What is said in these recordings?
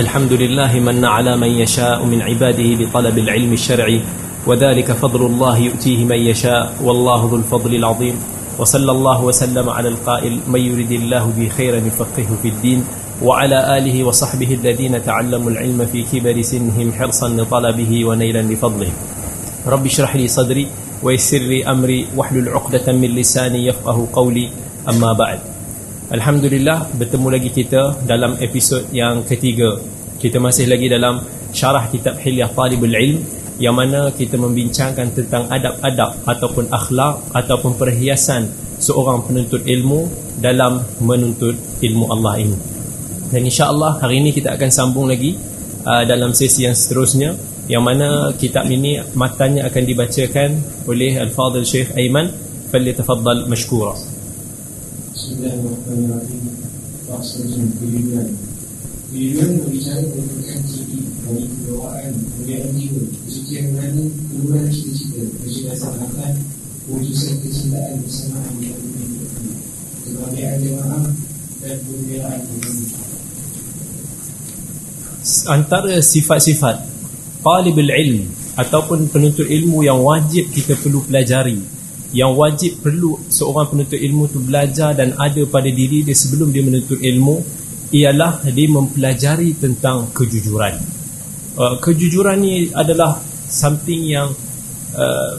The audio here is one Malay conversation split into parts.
الحمد لله من على من يشاء من عباده بطلب العلم الشرعي وذلك فضل الله يؤتيه من يشاء والله ذو الفضل العظيم. وصلى الله وسلم على القائل من يرد الله به خيرا يفقهه في الدين؟ وعلى آله وصحبه الذين تعلموا العلم في كبر سنهم حرصا لطلبه ونيلا لفضله. رب اشرح لي صدري ويسر لي أمري واحلل عقدة من لساني يفقه قولي. أما بعد. Alhamdulillah bertemu lagi kita dalam episod yang ketiga. Kita masih lagi dalam syarah kitab Hilyah Talibul Ilm Yang mana kita membincangkan tentang adab-adab ataupun akhlak Ataupun perhiasan seorang penuntut ilmu dalam menuntut ilmu Allah ini. Dan insyaAllah hari ini kita akan sambung lagi uh, dalam sesi yang seterusnya Yang mana kitab ini matanya akan dibacakan oleh Al-Fadhil Syekh Aiman Falitafadal mashkura Bismillahirrahmanirrahim Rasulullah Kehidupan Kehidupan berbicara tentang ciri Dari kebawaan, kemudian jiwa Kesucian mana, keluar cita-cita Kecerdasan akal Wujudkan kecintaan bersamaan Dengan dunia Kebahagiaan jemaah Dan kemuliaan Antara sifat-sifat Talibul ilm Ataupun penuntut ilmu yang wajib kita perlu pelajari yang wajib perlu seorang penuntut ilmu tu belajar dan ada pada diri dia sebelum dia menuntut ilmu ialah dia mempelajari tentang kejujuran. Uh, kejujuran ni adalah something yang uh,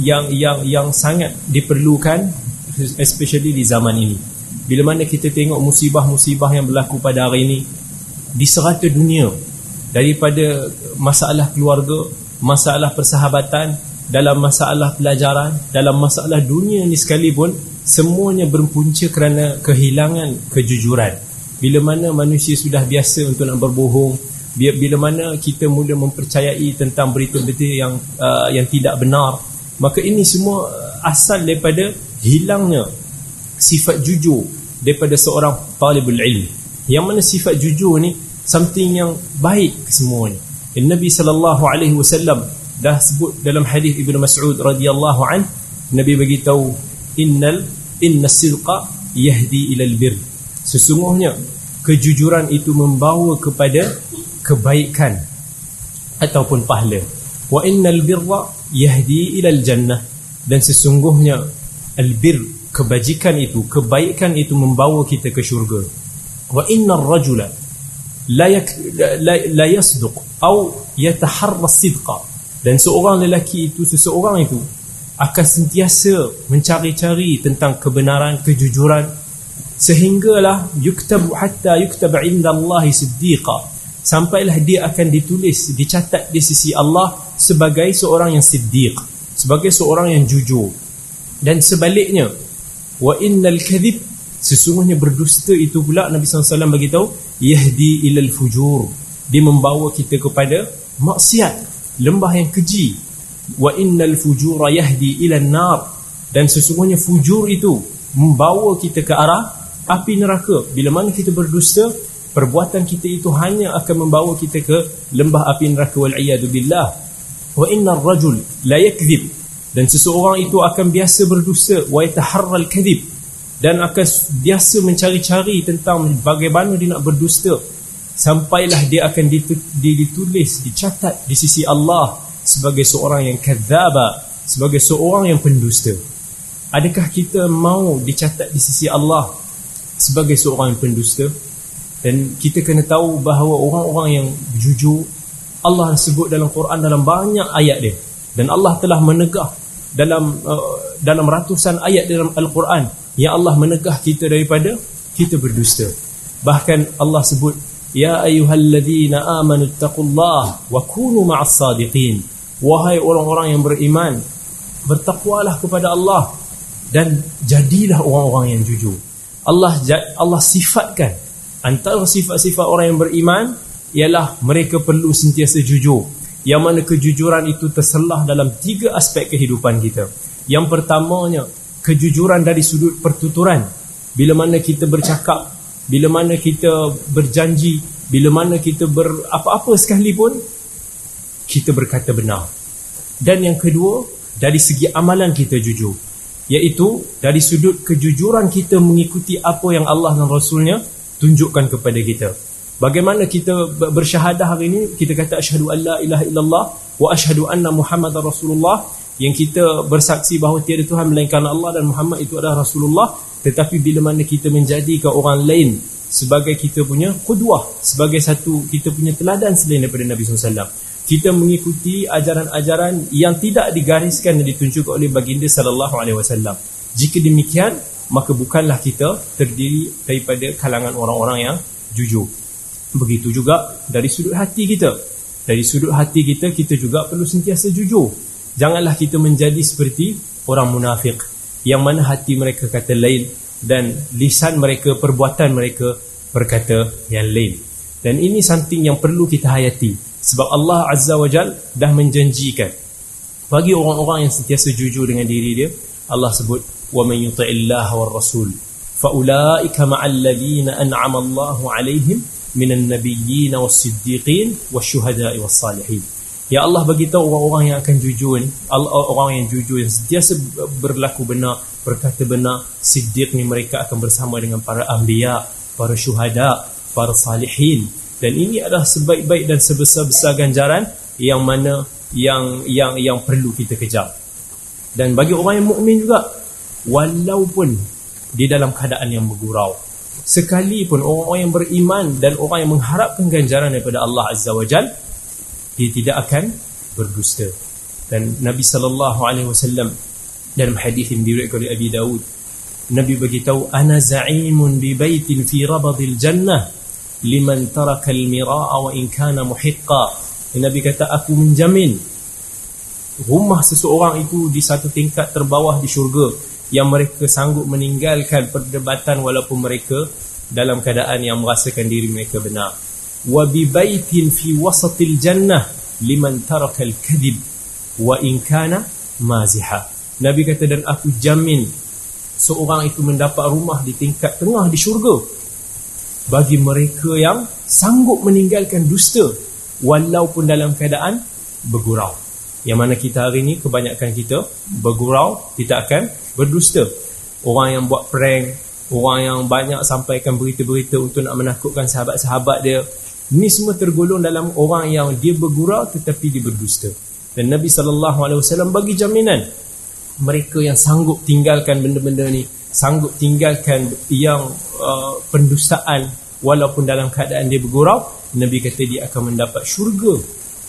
yang yang yang sangat diperlukan especially di zaman ini. Bila mana kita tengok musibah-musibah yang berlaku pada hari ini di serata dunia daripada masalah keluarga, masalah persahabatan, dalam masalah pelajaran, dalam masalah dunia ni sekalipun semuanya berpunca kerana kehilangan kejujuran. Bila mana manusia sudah biasa untuk nak berbohong, bila mana kita mula mempercayai tentang berita-berita yang uh, yang tidak benar, maka ini semua asal daripada hilangnya sifat jujur daripada seorang talibul ilm. Yang mana sifat jujur ni something yang baik kesemuanya. Nabi sallallahu alaihi wasallam dah sebut dalam hadis Ibnu Mas'ud radhiyallahu an Nabi bagi tahu innal inna silqa yahdi ila albir sesungguhnya kejujuran itu membawa kepada kebaikan ataupun pahala. Wa innal birra yahdi ila aljannah dan sesungguhnya albir kebajikan itu kebaikan itu membawa kita ke syurga. Wa innar rajula la yak, la, la yasduq atau yataharra sidqa dan seorang lelaki itu seseorang itu akan sentiasa mencari-cari tentang kebenaran kejujuran. Sehinggalah yuktab hatta yuktab inda Allah siddiqa. Sampailah dia akan ditulis dicatat di sisi Allah sebagai seorang yang siddiq sebagai seorang yang jujur. Dan sebaliknya wa innal kadhib sesungguhnya berdusta itu pula Nabi SAW tahu yahdi ilal fujur. Dia membawa kita kepada maksiat lembah yang keji. Wa innal fujura yahdi ila nar dan sesungguhnya fujur itu membawa kita ke arah api neraka. Bila mana kita berdusta perbuatan kita itu hanya akan membawa kita ke lembah api neraka. Wal iyad billah. Wa innar rajul la yakذب dan seseorang itu akan biasa berdusta wa yataharral kadhib. Dan akan biasa mencari-cari tentang bagaimana dia nak berdusta sampailah dia akan ditulis dicatat di sisi Allah sebagai seorang yang kadzaba sebagai seorang yang pendusta. Adakah kita mau dicatat di sisi Allah sebagai seorang yang pendusta? Dan kita kena tahu bahawa orang-orang yang jujur Allah sebut dalam Quran dalam banyak ayat dia. Dan Allah telah menegah dalam uh, dalam ratusan ayat dalam Al-Quran. Yang Allah menegah kita daripada kita berdusta. Bahkan Allah sebut Ya ayyuhalladzina amanu taqullaha wa kunu ma'as sadiqin. Wahai orang-orang yang beriman, bertakwalah kepada Allah dan jadilah orang-orang yang jujur. Allah Allah sifatkan antara sifat-sifat orang yang beriman ialah mereka perlu sentiasa jujur. Yang mana kejujuran itu terselah dalam tiga aspek kehidupan kita. Yang pertamanya, kejujuran dari sudut pertuturan. Bila mana kita bercakap bila mana kita berjanji bila mana kita ber apa-apa sekalipun kita berkata benar. Dan yang kedua dari segi amalan kita jujur. Iaitu dari sudut kejujuran kita mengikuti apa yang Allah dan Rasulnya tunjukkan kepada kita. Bagaimana kita bersyahadah hari ini kita kata asyhadu alla ilaha illallah wa asyhadu anna muhammadar rasulullah. Yang kita bersaksi bahawa tiada Tuhan melainkan Allah dan Muhammad itu adalah Rasulullah. Tetapi bila mana kita menjadikan orang lain sebagai kita punya qudwah sebagai satu kita punya teladan selain daripada Nabi SAW kita mengikuti ajaran-ajaran yang tidak digariskan dan ditunjukkan oleh baginda sallallahu alaihi wasallam jika demikian maka bukanlah kita terdiri daripada kalangan orang-orang yang jujur Begitu juga dari sudut hati kita. Dari sudut hati kita, kita juga perlu sentiasa jujur. Janganlah kita menjadi seperti orang munafik. Yang mana hati mereka kata lain Dan lisan mereka, perbuatan mereka berkata yang lain. Dan ini something yang perlu kita hayati. Sebab Allah Azza wa Jal dah menjanjikan. Bagi orang-orang yang sentiasa jujur dengan diri dia. Allah sebut. وَمَنْ يُطَعِ اللَّهَ وَالرَّسُولِ فَأُولَٰئِكَ مَعَ الَّذِينَ أَنْعَمَ اللَّهُ عَلَيْهِمْ minan nabiyyin was-siddiqin wasyuhada'i was-salihin. Ya Allah bagi tahu orang-orang yang akan jujur orang yang jujur yang sentiasa berlaku benar, berkata benar, siddiq ni mereka akan bersama dengan para anbiya, para syuhada, para salihin. Dan ini adalah sebaik-baik dan sebesar-besar ganjaran yang mana yang yang yang perlu kita kejar. Dan bagi orang yang mukmin juga walaupun di dalam keadaan yang bergurau, sekalipun orang-orang yang beriman dan orang yang mengharapkan ganjaran daripada Allah Azza wa Jal dia tidak akan berdusta. Dan Nabi sallallahu alaihi wasallam dalam hadis yang diriwayatkan oleh Abi Dawud Nabi beritahu ana za'imun bi baitin fi rabadil jannah liman taraka al-mira'a wa in kana muhiqqa. Nabi kata aku menjamin rumah seseorang itu di satu tingkat terbawah di syurga yang mereka sanggup meninggalkan perdebatan walaupun mereka dalam keadaan yang merasakan diri mereka benar wa bi baitin fi wasatil jannah liman taraka al kadhib wa in kana maziha. Nabi kata dan aku jamin seorang itu mendapat rumah di tingkat tengah di syurga bagi mereka yang sanggup meninggalkan dusta walaupun dalam keadaan bergurau. Yang mana kita hari ini kebanyakan kita bergurau kita akan berdusta. Orang yang buat prank orang yang banyak sampaikan berita-berita untuk nak menakutkan sahabat-sahabat dia ni semua tergolong dalam orang yang dia bergurau tetapi dia berdusta. Dan Nabi SAW bagi jaminan mereka yang sanggup tinggalkan benda-benda ni sanggup tinggalkan yang uh, pendustaan walaupun dalam keadaan dia bergurau Nabi kata dia akan mendapat syurga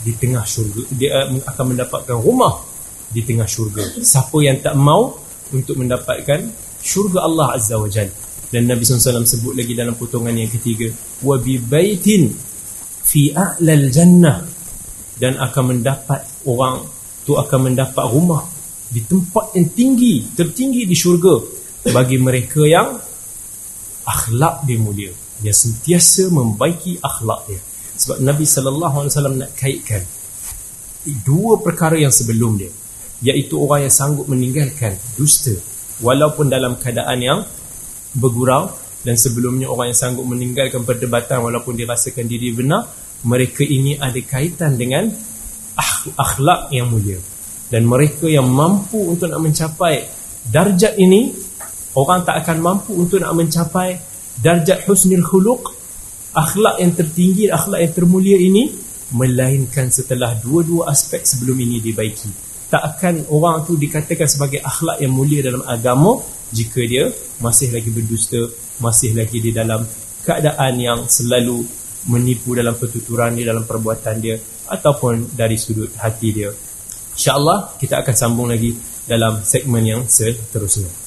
di tengah syurga dia uh, akan mendapatkan rumah di tengah syurga. Siapa yang tak mau untuk mendapatkan syurga Allah Azza wa Jal dan Nabi SAW sebut lagi dalam potongan yang ketiga wa bi baitin fi a'lal jannah. Dan akan mendapat orang tu akan mendapat rumah di tempat yang tinggi tertinggi di syurga bagi mereka yang akhlak dia mulia. Dia sentiasa membaiki akhlak dia. Sebab Nabi sallallahu alaihi wasallam nak kaitkan dua perkara yang sebelum dia iaitu orang yang sanggup meninggalkan dusta walaupun dalam keadaan yang bergurau dan sebelumnya orang yang sanggup meninggalkan perdebatan walaupun dirasakan diri benar mereka ini ada kaitan dengan akhlak yang mulia. Dan mereka yang mampu untuk nak mencapai darjat ini orang tak akan mampu untuk nak mencapai darjat husnul khuluq akhlak yang tertinggi akhlak yang termulia ini melainkan setelah dua-dua aspek sebelum ini dibaiki. Tak akan orang tu dikatakan sebagai akhlak yang mulia dalam agama jika dia masih lagi berdusta, masih lagi di dalam keadaan yang selalu menipu dalam pertuturan dia, dalam perbuatan dia ataupun dari sudut hati dia. InsyaAllah kita akan sambung lagi dalam segmen yang seterusnya.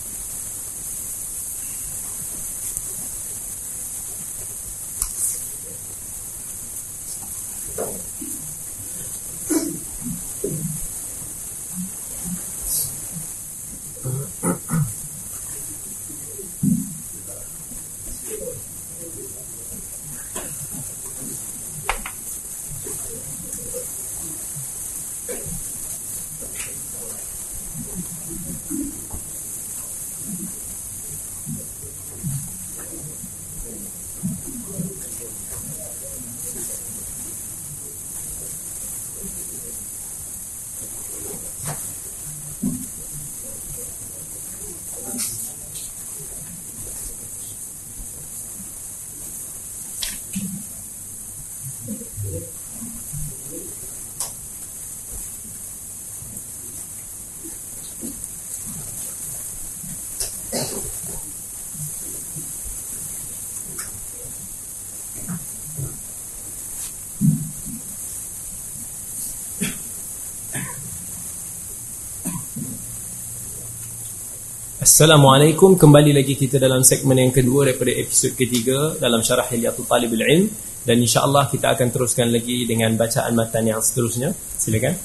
Assalamualaikum. Kembali lagi kita dalam segmen yang kedua Daripada episod ketiga Dalam syarah Hilyatul Talib Ilm. Dan insyaAllah kita akan teruskan lagi Dengan bacaan matan yang seterusnya. Silakan.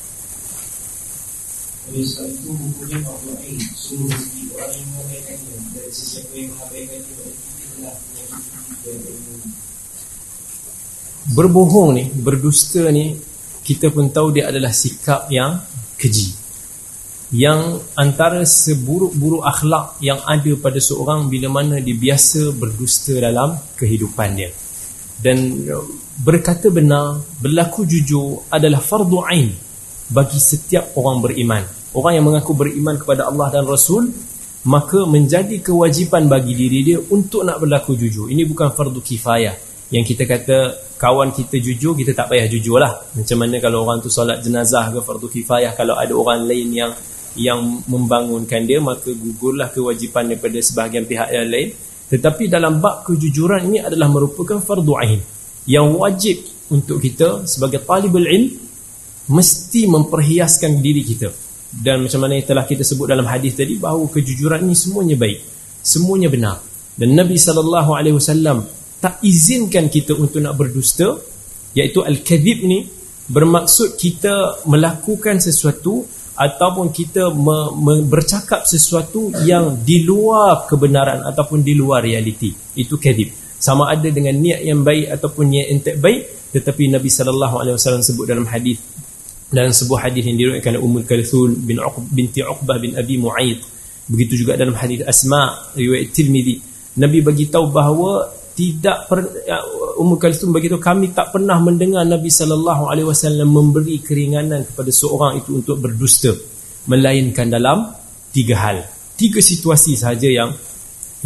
Itu Suruh orang yang mengabaikannya sesiapa yang mengabaikannya Berarti telah Berbohong ni Berdusta ni Kita pun tahu dia adalah sikap yang keji yang antara seburuk-buruk akhlak yang ada pada seorang bila mana dia biasa berdusta dalam kehidupan dia. Dan berkata benar berlaku jujur adalah fardu ain bagi setiap orang beriman. Orang yang mengaku beriman kepada Allah dan Rasul maka menjadi kewajipan bagi diri dia untuk nak berlaku jujur. Ini bukan fardu kifayah. Yang kita kata kawan kita jujur kita tak payah jujur lah macam mana kalau orang tu solat jenazah ke fardu kifayah kalau ada orang lain yang yang membangunkan dia maka gugurlah kewajipan daripada sebahagian pihak yang lain. Tetapi dalam bab kejujuran ini adalah merupakan fardu ain. Yang wajib untuk kita sebagai talibul ilm mesti memperhiaskan diri kita. Dan macam mana yang telah kita sebut dalam hadis tadi bahawa kejujuran ini semuanya baik semuanya benar. Dan Nabi SAW tak izinkan kita untuk nak berdusta iaitu al-kadhib ni bermaksud kita melakukan sesuatu ataupun kita me, me, bercakap sesuatu yang di luar kebenaran ataupun di luar realiti. Itu kadhib. Sama ada dengan niat yang baik ataupun niat yang tak baik tetapi Nabi sallallahu alaihi wasallam sebut dalam hadis dalam sebuah hadis yang diriwayatkan Ummul Kalthun bin Uqb binti Uqbah bin Abi Mu'aid. Begitu juga dalam hadis Asma riwayat Tirmizi Nabi bagi tahu bahawa tidak per, ya, Ummu Kalsum begitu kami tak pernah mendengar Nabi sallallahu alaihi wasallam memberi keringanan kepada seorang itu untuk berdusta melainkan dalam tiga hal. Tiga situasi sahaja yang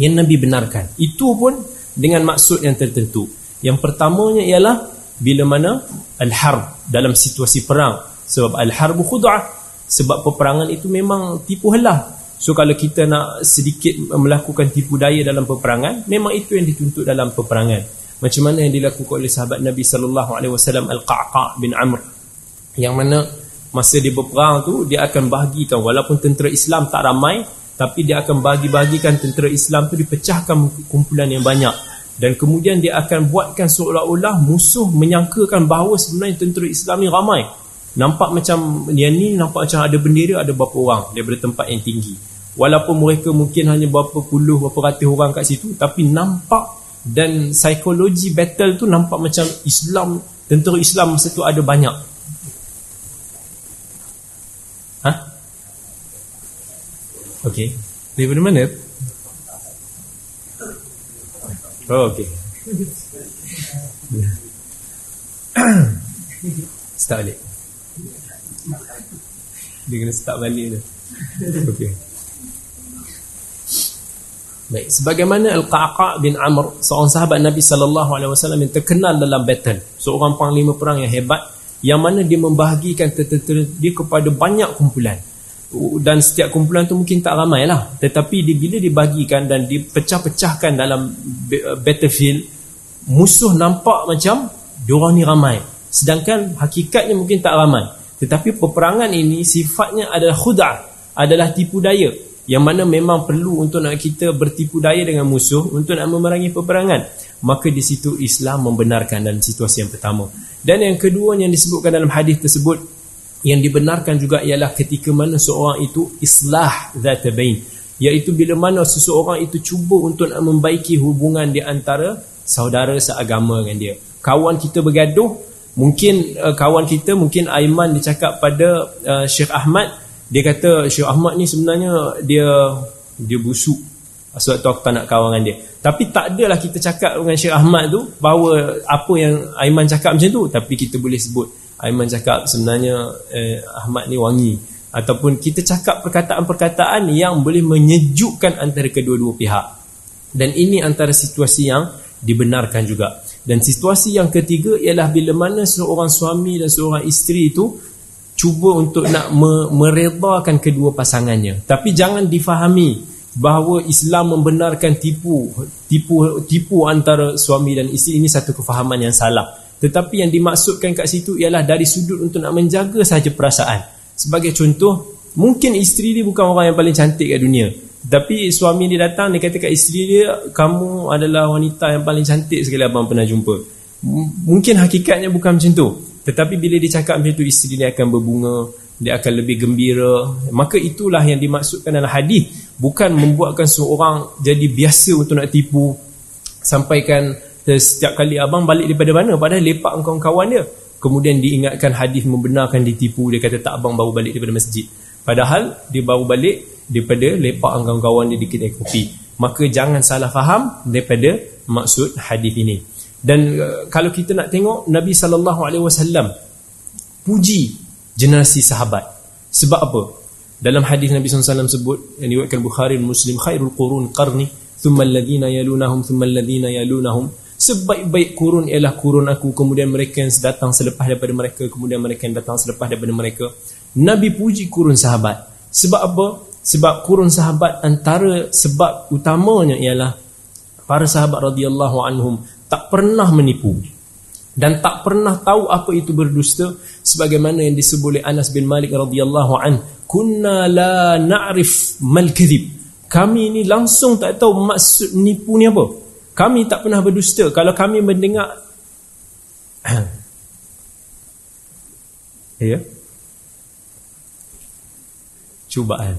yang Nabi benarkan. Itu pun dengan maksud yang tertentu. Yang pertamanya ialah bila mana al-harb dalam situasi perang. Sebab al-harbu khud'ah sebab peperangan itu memang tipu helah So kalau kita nak sedikit melakukan tipu daya dalam peperangan, memang itu yang dituntut dalam peperangan. Macam mana yang dilakukan oleh sahabat Nabi sallallahu alaihi wasallam Al-Qa'qa' bin Amr. Yang mana masa dia berperang tu dia akan bahagikan walaupun tentera Islam tak ramai, tapi dia akan bagi-bagikan tentera Islam tu dipecahkan kumpulan yang banyak dan kemudian dia akan buatkan seolah-olah musuh menyangkakan bahawa sebenarnya tentera Islam ni ramai Nampak macam yang ni nampak macam ada bendera ada berapa orang daripada tempat yang tinggi. Walaupun mereka mungkin hanya berapa puluh berapa ratus orang kat situ tapi nampak dan psikologi battle tu nampak macam Islam tentera Islam masa tu ada banyak. Ha? Okey. Daripada mana? Oh, okey. Start balik. Dia kena start balik tu Okey. Baik, sebagaimana Al-Qaqa' bin Amr Seorang sahabat Nabi SAW Yang terkenal dalam battle Seorang panglima perang yang hebat Yang mana dia membahagikan tentera dia kepada banyak kumpulan. Dan setiap kumpulan tu mungkin tak ramai lah. Tetapi dia, bila dibagikan dan dipecah-pecahkan dalam battlefield Musuh nampak macam Diorang ni ramai Sedangkan hakikatnya mungkin tak ramai. Tetapi peperangan ini sifatnya adalah khuda' adalah tipu daya. Yang mana memang perlu untuk nak kita bertipu daya dengan musuh untuk nak memerangi peperangan. Maka di situ Islam membenarkan dalam situasi yang pertama. Dan yang kedua yang disebutkan dalam hadis tersebut yang dibenarkan juga ialah ketika mana seorang itu islah zatabain iaitu bila mana seseorang itu cuba untuk nak membaiki hubungan di antara saudara seagama dengan dia. Kawan kita bergaduh Mungkin uh, kawan kita Mungkin Aiman dia cakap pada uh, Syekh Ahmad. Dia kata Syekh Ahmad ni sebenarnya Dia dia busuk. Sebab tu aku tak nak kawan dengan dia. Tapi tak adalah kita cakap dengan Syekh Ahmad tu Bahawa apa yang Aiman cakap macam tu Tapi kita boleh sebut Aiman cakap sebenarnya eh, Ahmad ni wangi. Ataupun kita cakap perkataan-perkataan Yang boleh menyejukkan antara kedua-dua pihak. Dan ini antara situasi yang dibenarkan juga Dan situasi yang ketiga ialah bila mana seorang suami dan seorang isteri itu cuba untuk nak meredakan kedua pasangannya. Tapi jangan difahami bahawa Islam membenarkan tipu tipu tipu antara suami dan isteri ini satu kefahaman yang salah. Tetapi yang dimaksudkan kat situ ialah dari sudut untuk nak menjaga sahaja perasaan. Sebagai contoh, mungkin isteri dia bukan orang yang paling cantik kat dunia. Tapi suami dia datang dia kata kat isteri dia kamu adalah wanita yang paling cantik sekali abang pernah jumpa. Mungkin hakikatnya bukan macam tu. Tetapi bila dia cakap macam tu isteri dia akan berbunga, dia akan lebih gembira. Maka itulah yang dimaksudkan dalam hadis, bukan membuatkan seorang jadi biasa untuk nak tipu sampaikan setiap kali abang balik daripada mana padahal lepak kawan-kawan dia. Kemudian diingatkan hadis membenarkan ditipu dia kata tak abang baru balik daripada masjid. Padahal dia baru balik daripada lepak kawan-kawan dia di kedai kopi. Maka jangan salah faham daripada maksud hadis ini. Dan uh, kalau kita nak tengok Nabi sallallahu alaihi wasallam puji generasi sahabat. Sebab apa? Dalam hadis Nabi SAW sebut yang diriwayatkan Bukhari Muslim khairul qurun qarni thumma alladhina yalunahum thumma alladhina yalunahum sebaik-baik kurun ialah kurun aku kemudian mereka yang datang selepas daripada mereka kemudian mereka yang datang selepas daripada mereka Nabi puji kurun sahabat sebab apa? Sebab kurun sahabat antara sebab utamanya ialah para sahabat radhiyallahu anhum tak pernah menipu dan tak pernah tahu apa itu berdusta sebagaimana yang disebut oleh Anas bin Malik radhiyallahu an kunna la na'rif mal kadhib. Kami ini langsung tak tahu maksud nipu ni apa. Kami tak pernah berdusta. Kalau kami mendengar ya cubaan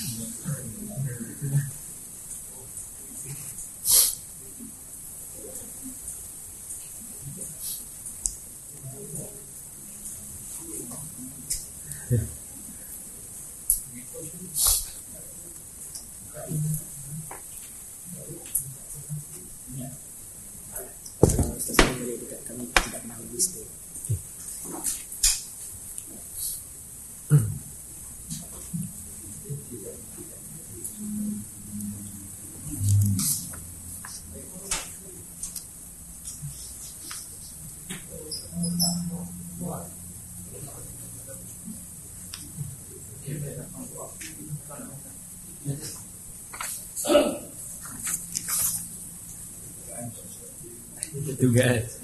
tugas.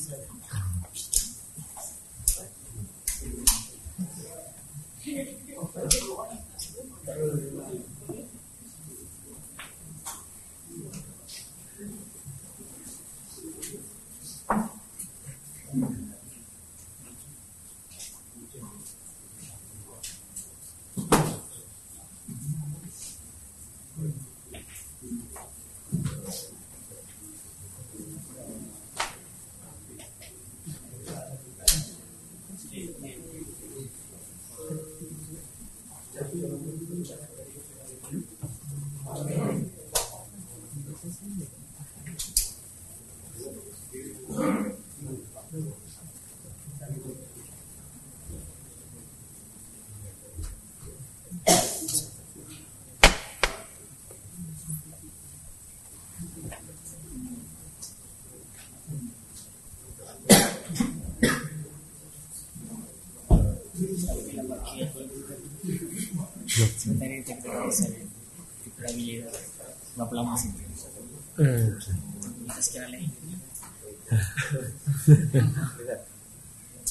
said. Sementara kita kena pasal kita dah bila berapa lama sih? Hmm. Kita sekarang lain.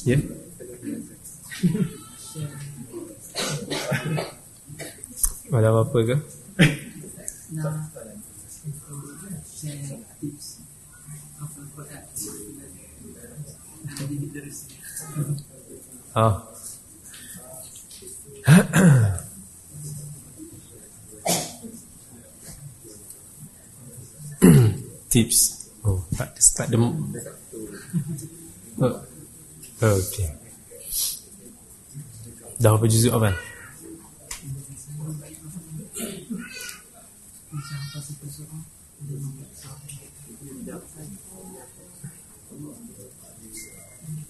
Ya. Ada apa-apa ke? Tips. Oh, tak tak ada. Oh. Okey. Dah berapa juzuk apa?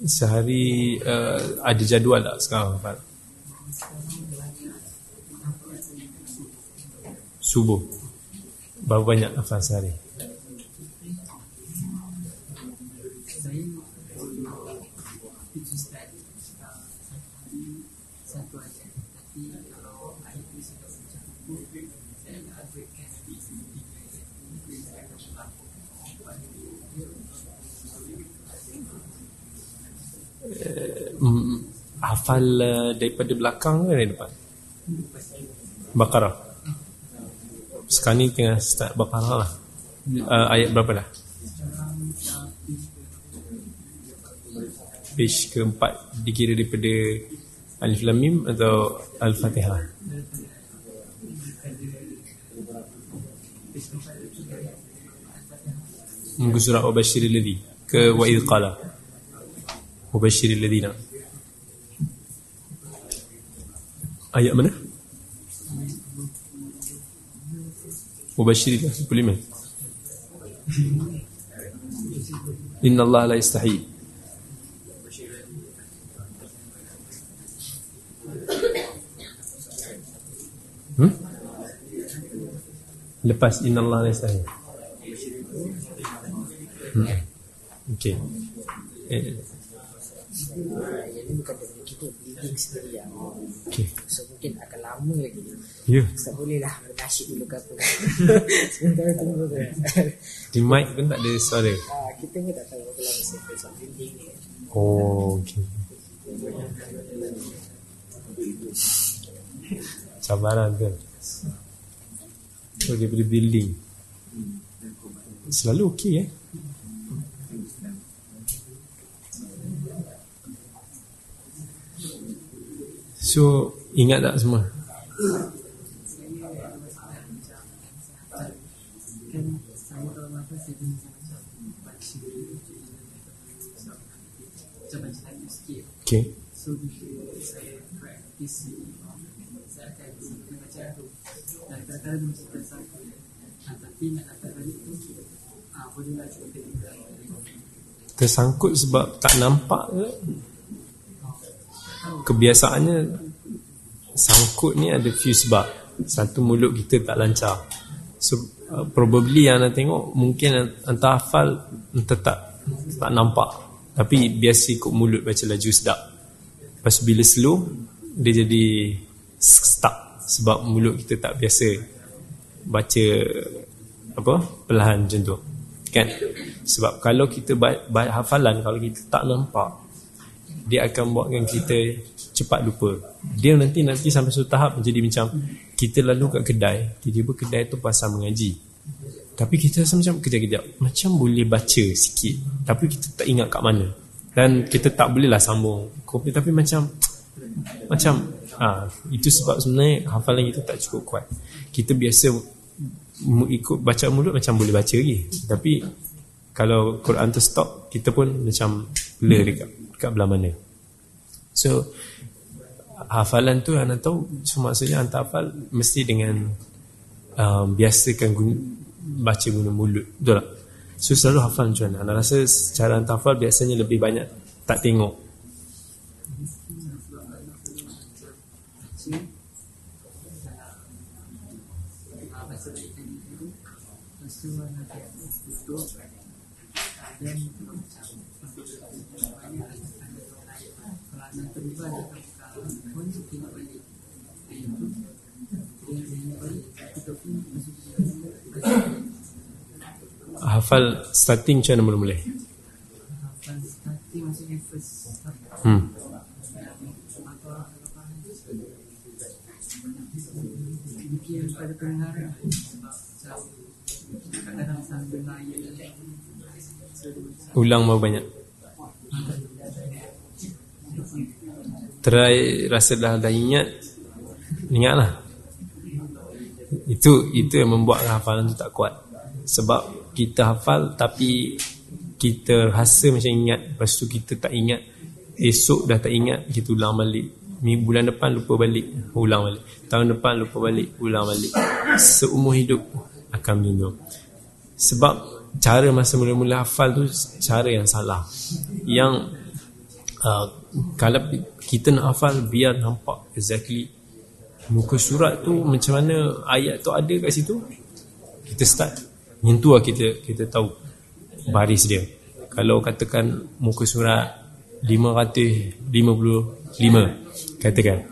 Sehari uh, ada jadual tak sekarang Pak? Subuh. Berapa banyak nafas sehari? saya tips start uh, satu hari satu aja tapi kalau hari itu sudah macam cukup saya nak upgradekan nanti tiga aja itu yang saya akan lakukan Hmm, hafal uh, daripada belakang ke dari depan? Bakarah. Sekarang ni tengah start Bakarah lah. Uh, ayat berapa dah? Page keempat dikira daripada Alif Lam Mim atau Al-Fatihah? Muka surat Wabashiril Ladhi ke Wa'idh Qala Wabashiril Ladhina Ayat mana? Wabashiril Ladhi 15 Inna Allah la yastahi. Hmm? Lepas Inna Allah la yastahi. Hmm. Okay eh, Yang ni bukan dari kita Building sendiri Okay So mungkin akan lama lagi Ya. Yeah. Tak boleh lah Bernasyid dulu ke apa. Sementara tunggu tu Di mic pun tak ada suara? Ah, Kita pun tak tahu berapa lama sampai Sebab building ni. Oh okay Cabaran tu Oh daripada building. Selalu okey eh? So ingat tak semua kan saya kalau apa saya pun macam baca macam baca lagi sikit Okay. So Tersangkut sebab tak nampak ke? Kebiasaannya Sangkut ni ada few sebab. Satu mulut kita tak lancar So uh, probably yang nak tengok Mungkin entah hafal Entah tak Tak nampak. Tapi biasa ikut mulut baca laju sedap. Lepas bila slow Dia jadi stuck Sebab mulut kita tak biasa Baca Apa Perlahan macam tu. Kan? Sebab kalau kita baik, baik hafalan Kalau kita tak nampak Dia akan buatkan kita Cepat lupa. Dia nanti nanti sampai suatu tahap Menjadi macam Kita lalu kat kedai. Tiba-tiba kedai tu pasal mengaji. Tapi kita rasa macam Kejap-kejap. Macam boleh baca sikit Tapi kita tak ingat kat mana. Dan kita tak boleh lah sambung. Kopi Tapi macam Macam ah Itu sebab sebenarnya Hafalan kita tak cukup kuat. Kita biasa Ikut baca mulut Macam boleh baca lagi. Tapi Kalau Quran tu stop Kita pun macam Blur dekat, dekat belah mana So Hafalan tu Anda tahu so, Maksudnya anda hafal Mesti dengan um, Biasakan guna, Baca guna mulut. Betul tak? So selalu hafal macam mana? Anda rasa Cara anda hafal Biasanya lebih banyak Tak tengok Ah, Baca balik tadi dulu Lepas tu nanti aku tutup Ah, Dan macam Banyak ada orang lain Kalau ada terlibat Dia akan buka Pun tengok balik Dan itu Dia tengok balik Kita pun masuk Baca Hafal starting macam mana mula-mula? Hafal starting maksudnya first Hmm. Pada pendengaran. Kadang-kadang sambil Ulang berapa banyak? Try Rasa dah, dah ingat Ingatlah. Itu Itu yang membuat hafalan tu tak kuat Sebab Kita hafal Tapi Kita rasa macam ingat. Lepas tu kita tak ingat. Esok dah tak ingat Kita ulang balik. Bulan depan lupa balik. Ulang balik. Tahun depan lupa balik Ulang balik. Seumur hidup Akan tu Sebab Cara masa mula-mula hafal tu Cara yang salah. Yang uh, Kalau kita nak hafal Biar nampak exactly Muka surat tu Macam mana ayat tu ada kat situ Kita start Tu lah kita, kita tahu Baris dia. Kalau katakan Muka surat 555 Katakan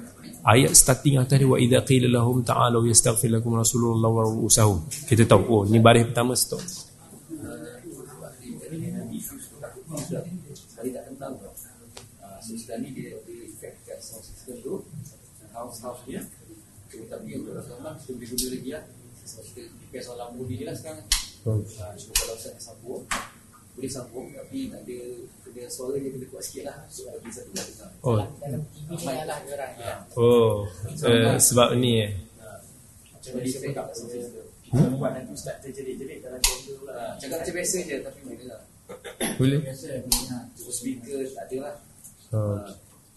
Ayat starting atas dia Wa idha qila lahum ta'alu yastaghfir lakum rasulullah wa usahum Kita tahu Oh ni baris pertama stop. Sekali tak tau. Uh, sekarang ni dia dia effect kat sound system tu house house dia kita tak pergi untuk rasa lampu ni je lah sekarang Oh. uh, cuma kalau saya nak sambung boleh sambung tapi tak ada kena suara dia kena kuat sikit lah so bagi satu kali dengar Oh Dalam TV ni lah orang. Oh uh, Sebab ni eh macam mana dia effect kat sound system Hmm? Buat nanti ustaz terjerit-jerit dalam kamera pula. uh, cakap macam biasa je tapi boleh dengar Boleh Biasa boleh nak. so speaker tak ada lah oh.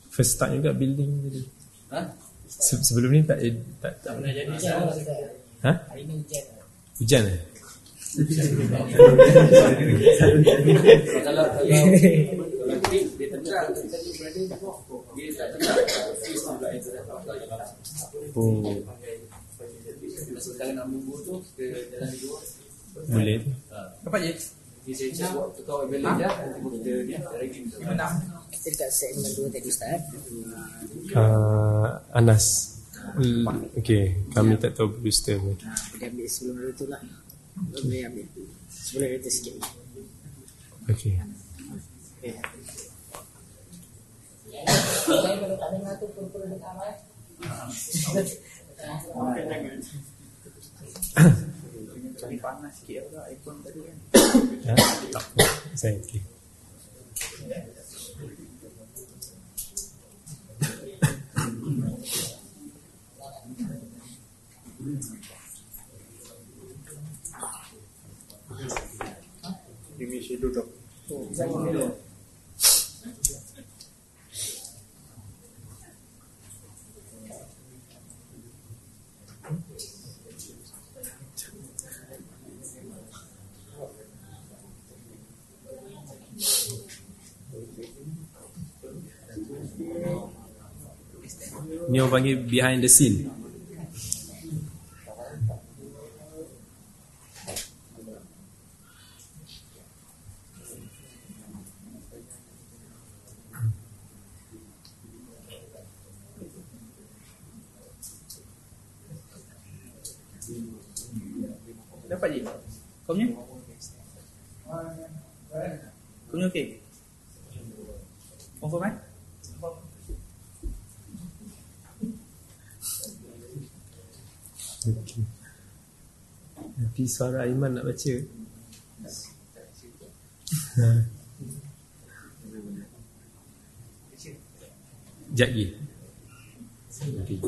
First start juga building tadi ha? Se- Sebelum ni tak tak, tak Pernah jadi lah. Ha? Hari ni hujan. Hujan eh? Dia dia Boleh Apa je? Jadi saya cakap buat tukar web balance je Nanti kita ni Dari ni Kita dekat segmen 2 tadi Ustaz. uh, Anas L- Okay Kami tak tahu booster Boleh ambil sebelum dulu tu lah. Boleh ambil. Sebelum itu sikit. Okay Saya tak dengar tu panas sikit iPhone tadi kan? Tak Saya okay English duduk. Oh, duduk. Nobody behind the scene. Suara Aiman nak baca. Sekejap lagi. Okey.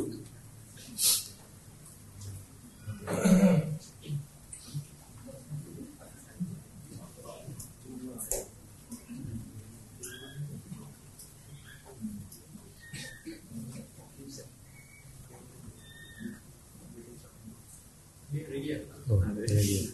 Oh, ada lagi.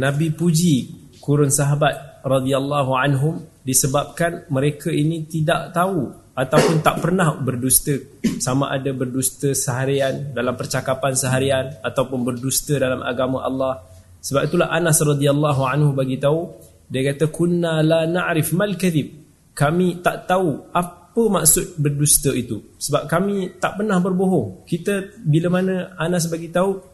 Nabi puji kurun sahabat radhiyallahu anhum disebabkan mereka ini tidak tahu ataupun tak pernah berdusta. Sama ada berdusta seharian dalam percakapan seharian ataupun berdusta dalam agama Allah. Sebab itulah Anas radhiyallahu anhu bagi tahu dia kata kunna la na'rif mal kadhib. Kami tak tahu apa maksud berdusta itu. Sebab kami tak pernah berbohong. Kita bila mana Anas bagi tahu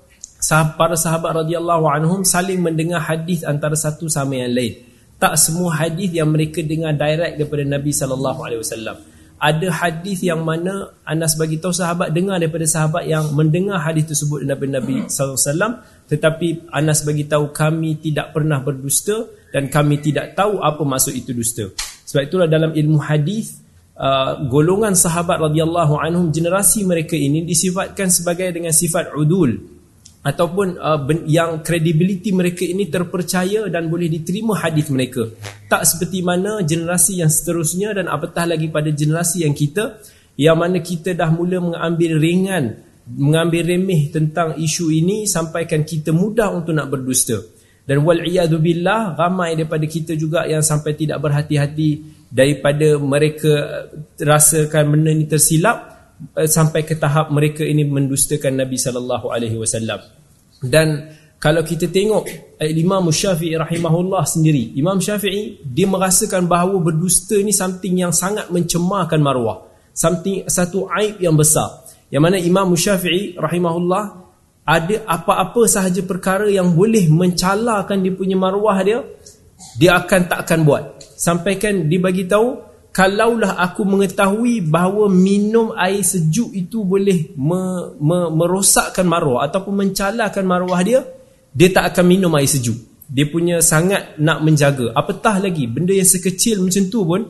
para sahabat radhiyallahu anhum saling mendengar hadis antara satu sama yang lain. Tak semua hadis yang mereka dengar direct daripada Nabi sallallahu alaihi wasallam. Ada hadis yang mana Anas bagi tahu sahabat dengar daripada sahabat yang mendengar hadis tersebut daripada Nabi sallallahu alaihi wasallam. Tetapi Anas bagi tahu kami tidak pernah berdusta dan kami tidak tahu apa maksud itu dusta. Sebab itulah dalam ilmu hadis uh, golongan sahabat radhiyallahu anhum generasi mereka ini disifatkan sebagai dengan sifat udul ataupun uh, yang credibility mereka ini terpercaya dan boleh diterima hadis mereka. Tak seperti mana generasi yang seterusnya dan apatah lagi pada generasi yang kita yang mana kita dah mula mengambil ringan mengambil remeh tentang isu ini sampaikan kita mudah untuk nak berdusta. Dan wal billah ramai daripada kita juga yang sampai tidak berhati-hati daripada mereka rasakan benda ini tersilap eh, sampai ke tahap mereka ini mendustakan Nabi sallallahu alaihi wasallam dan kalau kita tengok eh, Imam Syafi'i rahimahullah sendiri Imam Syafi'i dia merasakan bahawa berdusta ni something yang sangat mencemarkan maruah something satu aib yang besar. Yang mana Imam Syafi'i rahimahullah ada apa-apa sahaja perkara yang boleh mencalakan dia punya maruah dia dia akan tak akan buat. Sampaikan dia bagi tahu kalaulah aku mengetahui bahawa minum air sejuk itu boleh me, me, merosakkan maruah ataupun mencalakan maruah dia dia tak akan minum air sejuk. Dia punya sangat nak menjaga. Apatah lagi benda yang sekecil macam tu pun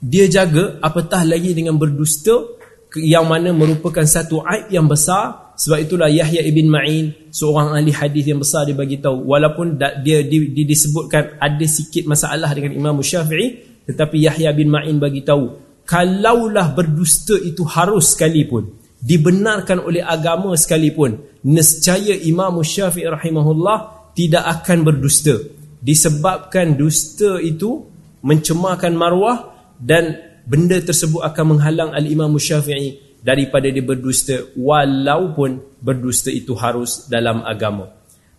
dia jaga apatah lagi dengan berdusta yang mana merupakan satu aib yang besar. Sebab itulah Yahya ibn Ma'in seorang ahli hadis yang besar dia bagi tahu walaupun dia, dia, dia disebutkan ada sikit masalah dengan Imam Syafi'i tetapi Yahya bin Ma'in bagi tahu kalaulah berdusta itu harus sekalipun dibenarkan oleh agama sekalipun nescaya Imam Syafi'i rahimahullah tidak akan berdusta disebabkan dusta itu mencemarkan maruah dan benda tersebut akan menghalang al-Imam Syafi'i daripada dia berdusta walaupun berdusta itu harus dalam agama.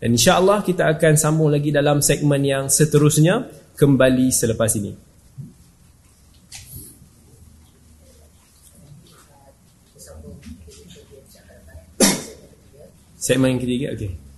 Dan insya-Allah kita akan sambung lagi dalam segmen yang seterusnya kembali selepas ini. Segmen ketiga, okey.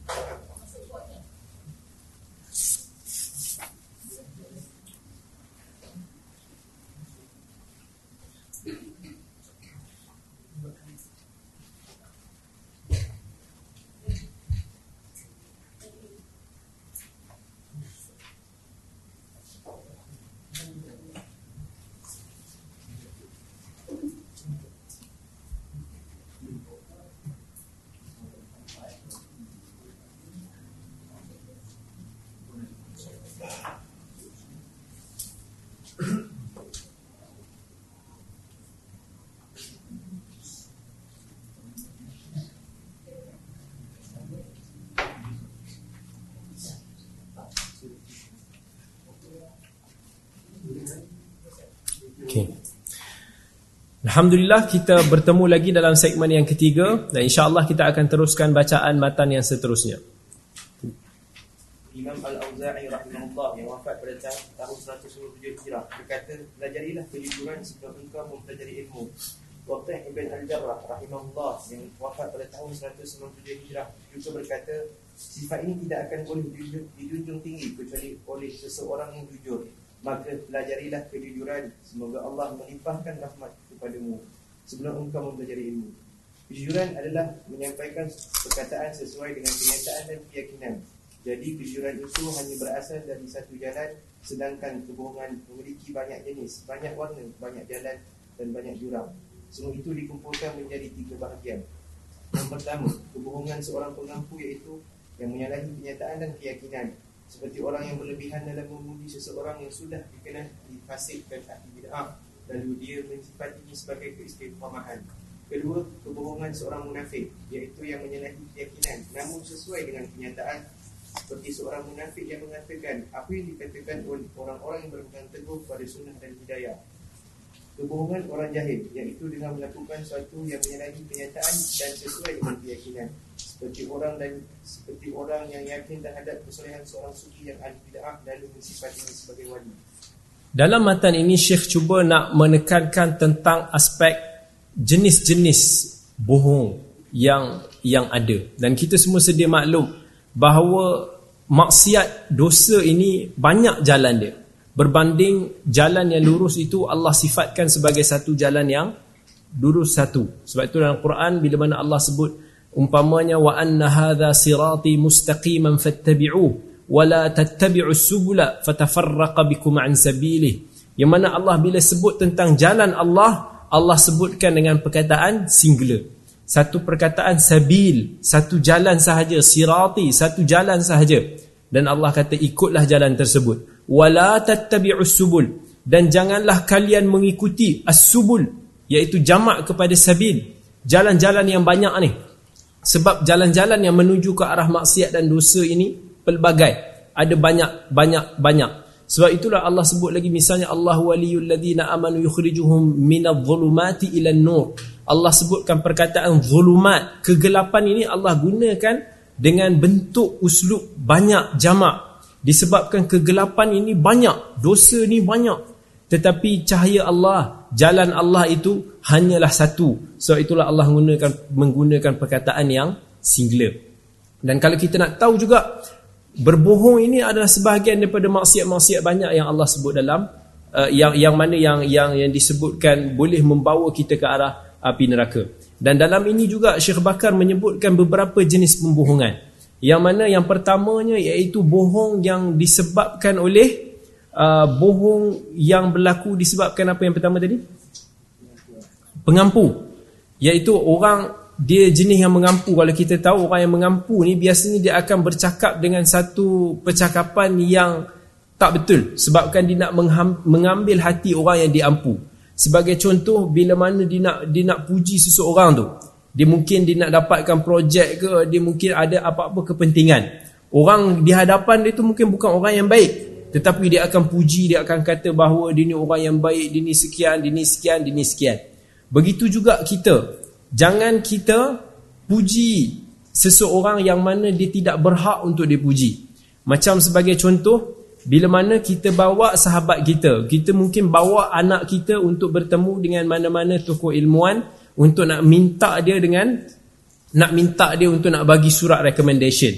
Alhamdulillah kita bertemu lagi dalam segmen yang ketiga dan insya-Allah kita akan teruskan bacaan matan yang seterusnya. Imam Al-Auza'i rahimahullah yang wafat pada tahun 197 Hijrah berkata, "Pelajarilah kejujuran sebelum engkau mempelajari ilmu." Waqti' Ibn Al-Jarrah rahimahullah yang wafat pada tahun 197 Hijrah juga berkata, "Sifat ini tidak akan boleh dijunjung tinggi kecuali oleh seseorang yang jujur." Maka pelajarilah kejujuran Semoga Allah melimpahkan rahmat kepadamu Sebelum engkau mempelajari ilmu. Kejujuran adalah menyampaikan perkataan sesuai dengan kenyataan dan keyakinan. Jadi kejujuran itu hanya berasal dari satu jalan Sedangkan kebohongan memiliki banyak jenis Banyak warna, banyak jalan dan banyak jurang. Semua itu dikumpulkan menjadi tiga bahagian. Yang pertama, kebohongan seorang pengampu iaitu Yang menyalahi kenyataan dan keyakinan. Seperti orang yang berlebihan dalam memuji seseorang yang sudah dikenal difasikkan ahli bid'ah Lalu dia mensifatinya sebagai keistiqamahan Kedua, kebohongan seorang munafik Iaitu yang menyalahi keyakinan Namun sesuai dengan kenyataan seperti seorang munafik yang mengatakan apa yang dikatakan oleh orang-orang yang berpegang teguh pada sunnah dan hidayah. Kebohongan orang jahil iaitu dengan melakukan sesuatu yang menyalahi kenyataan dan sesuai dengan keyakinan. Seperti orang dan seperti orang yang yakin terhadap kesolehan seorang suci yang ahli bid'ah lalu mensifatinya sebagai wali. Dalam matan ini Syekh cuba nak menekankan tentang aspek jenis-jenis bohong yang yang ada. Dan kita semua sedia maklum bahawa maksiat dosa ini banyak jalan dia. Berbanding jalan yang lurus itu Allah sifatkan sebagai satu jalan yang lurus satu. Sebab itu dalam Quran bila mana Allah sebut umpamanya wa anna hadha sirati mustaqiman fattabi'uh wa la tattabi'us subula fatafarraqa bikum an sabilih yang mana Allah bila sebut tentang jalan Allah Allah sebutkan dengan perkataan singular. Satu perkataan sabil satu jalan sahaja sirati satu jalan sahaja. Dan Allah kata ikutlah jalan tersebut. Wala tattabi'us subul. Dan janganlah kalian mengikuti as-subul iaitu jamak kepada sabil jalan-jalan yang banyak ni. Sebab jalan-jalan yang menuju ke arah maksiat dan dosa ini pelbagai. Ada banyak banyak banyak. Sebab itulah Allah sebut lagi misalnya Allah waliyul ladzina amanu yukhrijuhum minadh-dhulumati ila nur Allah sebutkan perkataan zulumat. Kegelapan ini Allah gunakan dengan bentuk uslub banyak jamak. Disebabkan kegelapan ini banyak dosa ni banyak. Tetapi cahaya Allah jalan Allah itu hanyalah satu. Sebab itulah Allah menggunakan menggunakan perkataan yang singular. Dan kalau kita nak tahu juga berbohong ini adalah sebahagian daripada maksiat-maksiat banyak yang Allah sebut dalam uh, yang yang mana yang yang yang disebutkan boleh membawa kita ke arah api neraka. Dan dalam ini juga Syekh Bakar menyebutkan beberapa jenis pembohongan. Yang mana yang pertamanya iaitu bohong yang disebabkan oleh uh, bohong yang berlaku disebabkan apa yang pertama tadi? Pengampu. Iaitu orang dia jenis yang mengampu. Kalau kita tahu orang yang mengampu ni biasanya dia akan bercakap dengan satu percakapan yang tak betul. Sebabkan dia nak mengambil hati orang yang diampu. Sebagai contoh bila mana dia nak dia nak puji seseorang tu. Dia mungkin dia nak dapatkan projek ke, dia mungkin ada apa-apa kepentingan. Orang di hadapan dia tu mungkin bukan orang yang baik. Tetapi dia akan puji, dia akan kata bahawa dia ni orang yang baik, dia ni sekian, dia ni sekian, dia ni sekian. Begitu juga kita. Jangan kita puji seseorang yang mana dia tidak berhak untuk dipuji. Macam sebagai contoh, bila mana kita bawa sahabat kita Kita mungkin bawa anak kita untuk bertemu dengan mana-mana tokoh ilmuwan Untuk nak minta dia dengan Nak minta dia untuk nak bagi surat recommendation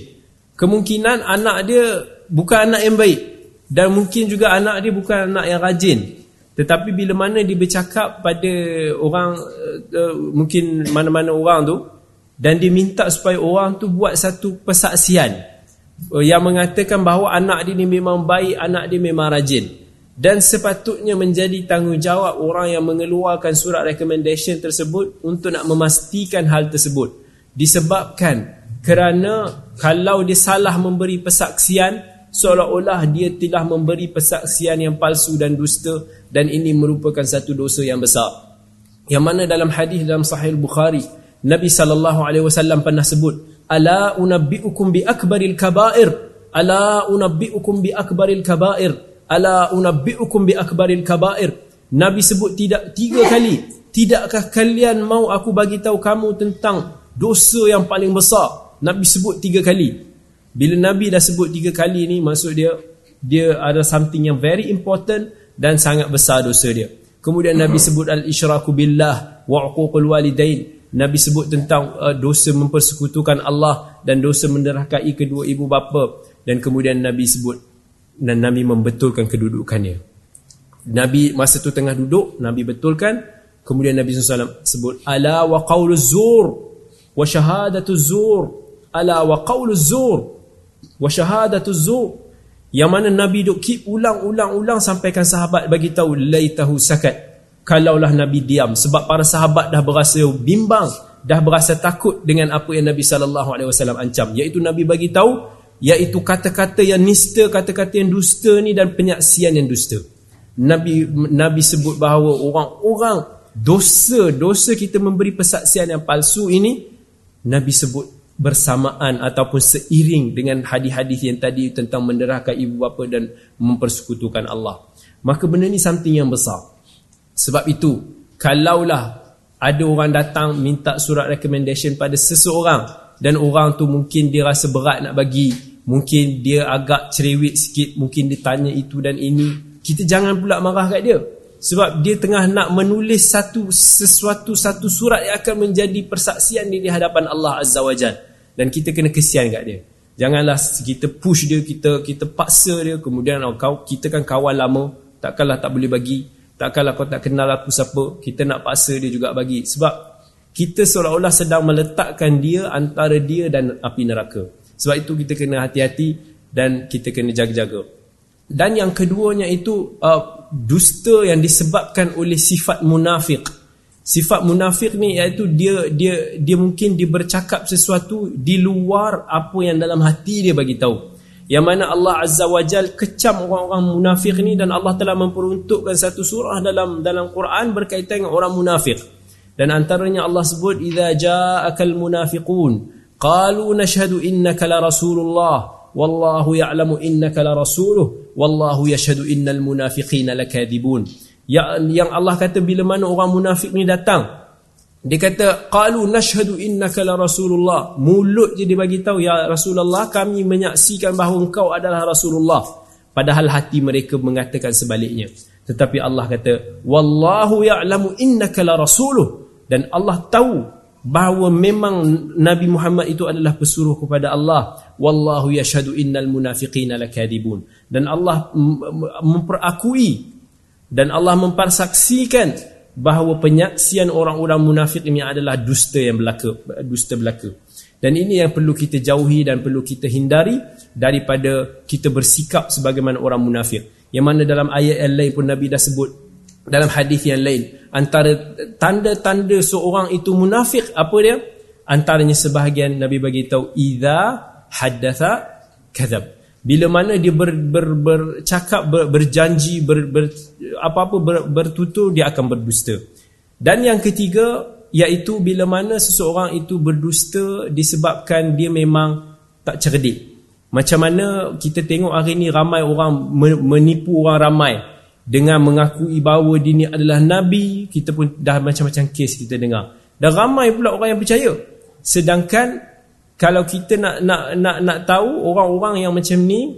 Kemungkinan anak dia bukan anak yang baik Dan mungkin juga anak dia bukan anak yang rajin Tetapi bila mana dia bercakap pada orang uh, Mungkin mana-mana orang tu Dan dia minta supaya orang tu buat satu persaksian Oh, yang mengatakan bahawa anak dia ni memang baik, anak dia memang rajin. Dan sepatutnya menjadi tanggungjawab orang yang mengeluarkan surat recommendation tersebut untuk nak memastikan hal tersebut. Disebabkan kerana kalau dia salah memberi persaksian, seolah-olah dia telah memberi persaksian yang palsu dan dusta dan ini merupakan satu dosa yang besar. Yang mana dalam hadis dalam Sahih Bukhari, Nabi sallallahu alaihi wasallam pernah sebut, ala unabbiukum bi akbaril kabair. Ala unabbiukum bi akbaril kabair. Ala unabbiukum bi akbaril kabair. Nabi sebut tidak tiga kali tidakkah kalian mau aku bagi tahu kamu tentang dosa yang paling besar? Nabi sebut tiga kali bila Nabi dah sebut tiga kali ni maksud dia dia ada something yang very important dan sangat besar dosa dia. Kemudian Nabi sebut al-isyraku billah wa uququl walidain. Nabi sebut tentang uh, dosa mempersekutukan Allah dan dosa menderhakai kedua ibu bapa. Dan kemudian Nabi sebut dan Nabi membetulkan kedudukannya. Nabi masa tu tengah duduk Nabi betulkan. Kemudian Nabi SAW sebut ala wa qawluz zur wa syahadatuz zur. Ala wa qawluz zur wa syahadatuz zur yang mana Nabi duk keep ulang-ulang-ulang sampaikan sahabat bagi tahu laitahu sakat. Kalaulah Nabi diam sebab para sahabat dah berasa bimbang dah berasa takut dengan apa yang Nabi sallallahu alaihi wasallam ancam. Iaitu Nabi bagi tahu iaitu kata-kata yang nista kata-kata yang dusta ni dan penyaksian yang dusta. Nabi Nabi sebut bahawa orang-orang dosa dosa kita memberi persaksian yang palsu ini Nabi sebut bersamaan ataupun seiring dengan hadis-hadis yang tadi tentang menderahkan ibu bapa dan mempersekutukan Allah maka benda ni something yang besar sebab itu, kalaulah ada orang datang minta surat recommendation pada seseorang dan orang tu mungkin dia rasa berat nak bagi, mungkin dia agak cerewet sikit, mungkin dia tanya itu dan ini, kita jangan pula marah kat dia. Sebab dia tengah nak menulis satu sesuatu satu surat yang akan menjadi persaksian di hadapan Allah Azza wa Jal. Dan kita kena kesian kat dia. Janganlah kita push dia, kita kita paksa dia, kemudian oh, kau kita kan kawan lama, takkanlah tak boleh bagi. Takkanlah kau tak kenal aku siapa Kita nak paksa dia juga bagi Sebab kita seolah-olah sedang meletakkan dia Antara dia dan api neraka Sebab itu kita kena hati-hati Dan kita kena jaga-jaga Dan yang keduanya itu uh, Dusta yang disebabkan oleh sifat munafik Sifat munafik ni iaitu dia dia dia mungkin dia bercakap sesuatu di luar apa yang dalam hati dia bagi tahu. Yang mana Allah Azza wa Jal kecam orang-orang munafik ni dan Allah telah memperuntukkan satu surah dalam dalam Quran berkaitan dengan orang munafik dan antaranya Allah sebut idza ja'akal munafiqun qalu nashhadu innaka la rasulullah wallahu ya'lamu innaka la rasuluh wallahu yashhadu innal munafiqina lakadibun yang, yang Allah kata bila mana orang munafik ni datang dia kata qalu nashhadu innaka la rasulullah. Mulut je dia bagi tahu ya Rasulullah kami menyaksikan bahawa engkau adalah Rasulullah. Padahal hati mereka mengatakan sebaliknya. Tetapi Allah kata wallahu ya'lamu innaka la rasuluh dan Allah tahu bahawa memang Nabi Muhammad itu adalah pesuruh kepada Allah. Wallahu yashhadu innal munafiqina lakadibun. Dan Allah memperakui dan Allah mempersaksikan bahawa penyaksian orang-orang munafik ini adalah dusta yang belaka dusta belaka. Dan ini yang perlu kita jauhi dan perlu kita hindari daripada kita bersikap sebagaimana orang munafik. Yang mana dalam ayat yang lain pun Nabi dah sebut dalam hadis yang lain. Antara tanda-tanda seorang itu munafik apa dia? Antaranya sebahagian Nabi bagi tahu idza haddatha kadzab. Bila mana dia ber, ber, bercakap ber, berjanji ber, ber, apa-apa ber, bertutur dia akan berdusta. Dan yang ketiga iaitu bila mana seseorang itu berdusta disebabkan dia memang tak cerdik. Macam mana kita tengok hari ini ramai orang menipu orang ramai dengan mengakui bahawa dia ni adalah Nabi kita pun dah macam-macam kes kita dengar. Dan ramai pula orang yang percaya. Sedangkan kalau kita nak nak nak nak tahu orang-orang yang macam ni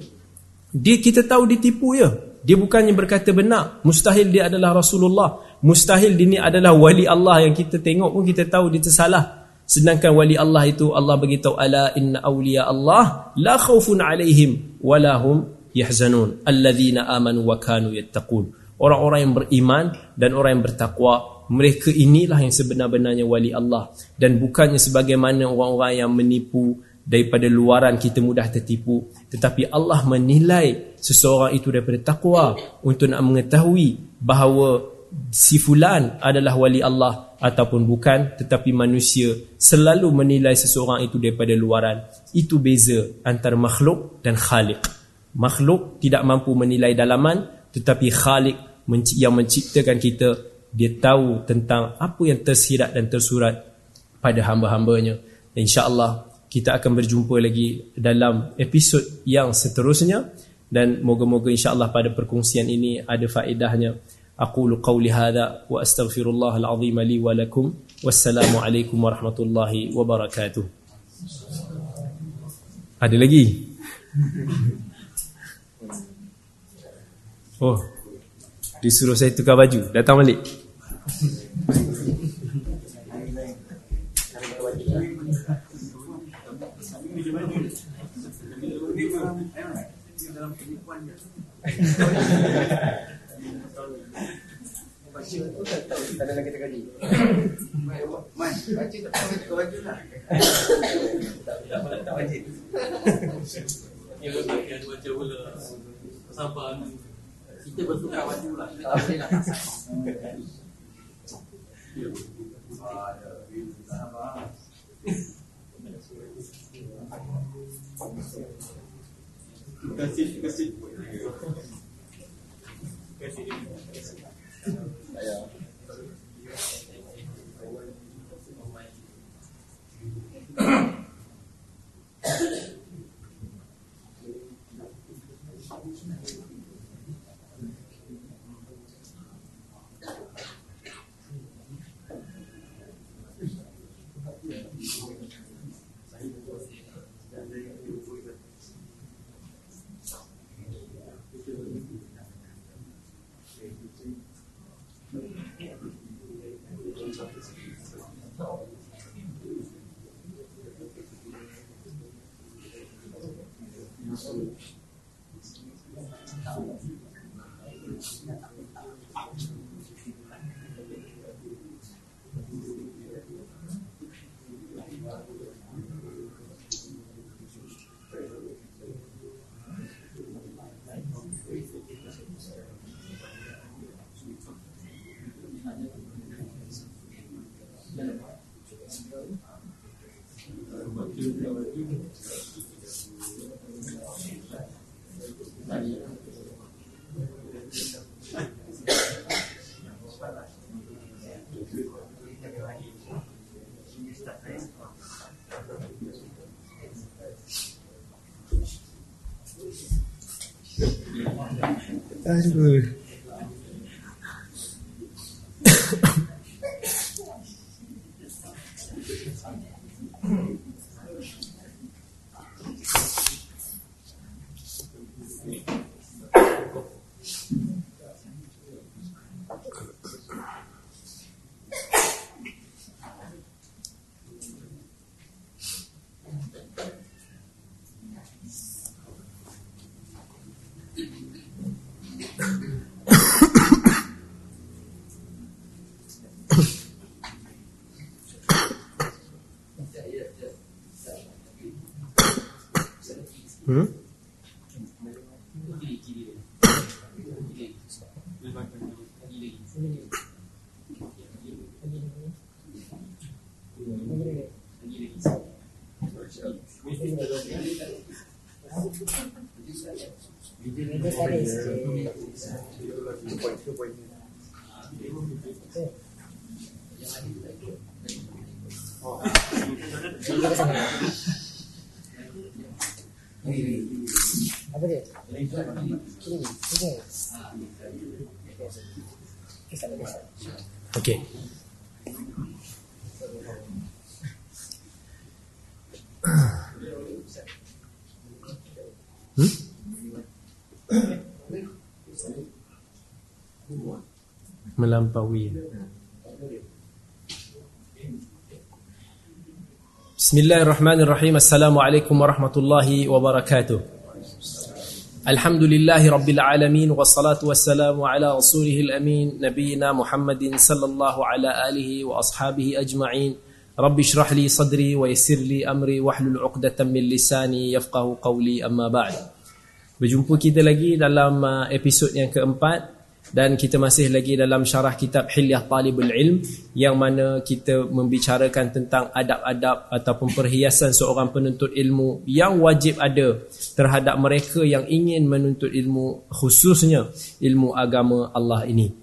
dia kita tahu ditipu ya dia bukannya berkata benar. Mustahil dia adalah Rasulullah. Mustahil dia ni adalah wali Allah yang kita tengok pun kita tahu dia tersalah. Sedangkan wali Allah itu Allah beritahu ala inna awliya Allah la khaufun alaihim walahum yahzanun alladzina amanu wa kanu yattaqun orang-orang yang beriman dan orang yang bertakwa mereka inilah yang sebenar-benarnya wali Allah. Dan bukannya sebagaimana orang-orang yang menipu daripada luaran kita mudah tertipu tetapi Allah menilai seseorang itu daripada takwa untuk nak mengetahui bahawa si fulan adalah wali Allah ataupun bukan tetapi manusia selalu menilai seseorang itu daripada luaran. Itu beza antara makhluk dan khalik makhluk tidak mampu menilai dalaman tetapi khalik yang menciptakan kita dia tahu tentang apa yang tersirat dan tersurat pada hamba-hambanya. InsyaAllah kita akan berjumpa lagi dalam episod yang seterusnya dan moga-moga insyaAllah pada perkongsian ini ada faedahnya. أقول قولي هذا وأستغفر الله العظيم لي ولكم والسلام عليكم ورحمة الله وبركاته Ada lagi? Oh Disuruh saya tukar baju Datang balik Tak ada lagi kita kaji. Man, baca tak tahu kau baju lah. Tak wajib. Ini betul yang baca pula Sabar Kita bertukar baju lah. Tak boleh nak Aduh Hmm? Apa dia? Kiri, kiri. Kisah, kisah. Okey. Hmm? Melampaui. Bismillahirrahmanirrahim. Assalamualaikum warahmatullahi wabarakatuh. Alhamdulillahi Rabbil Alamin Wassalatu wassalamu ala rasulihil amin Nabiina Muhammadin sallallahu ala alihi wa ashabihi ajma'in Rabbi syrah li sadri wa yassir li amri Wahlul uqdatan min lisani yafqahu qawli amma ba'd Berjumpa kita lagi dalam uh, episod yang keempat dan kita masih lagi dalam syarah kitab Hilyah Talibul Ilm yang mana kita membicarakan tentang adab-adab ataupun perhiasan seorang penuntut ilmu yang wajib ada terhadap mereka yang ingin menuntut ilmu khususnya ilmu agama Allah ini.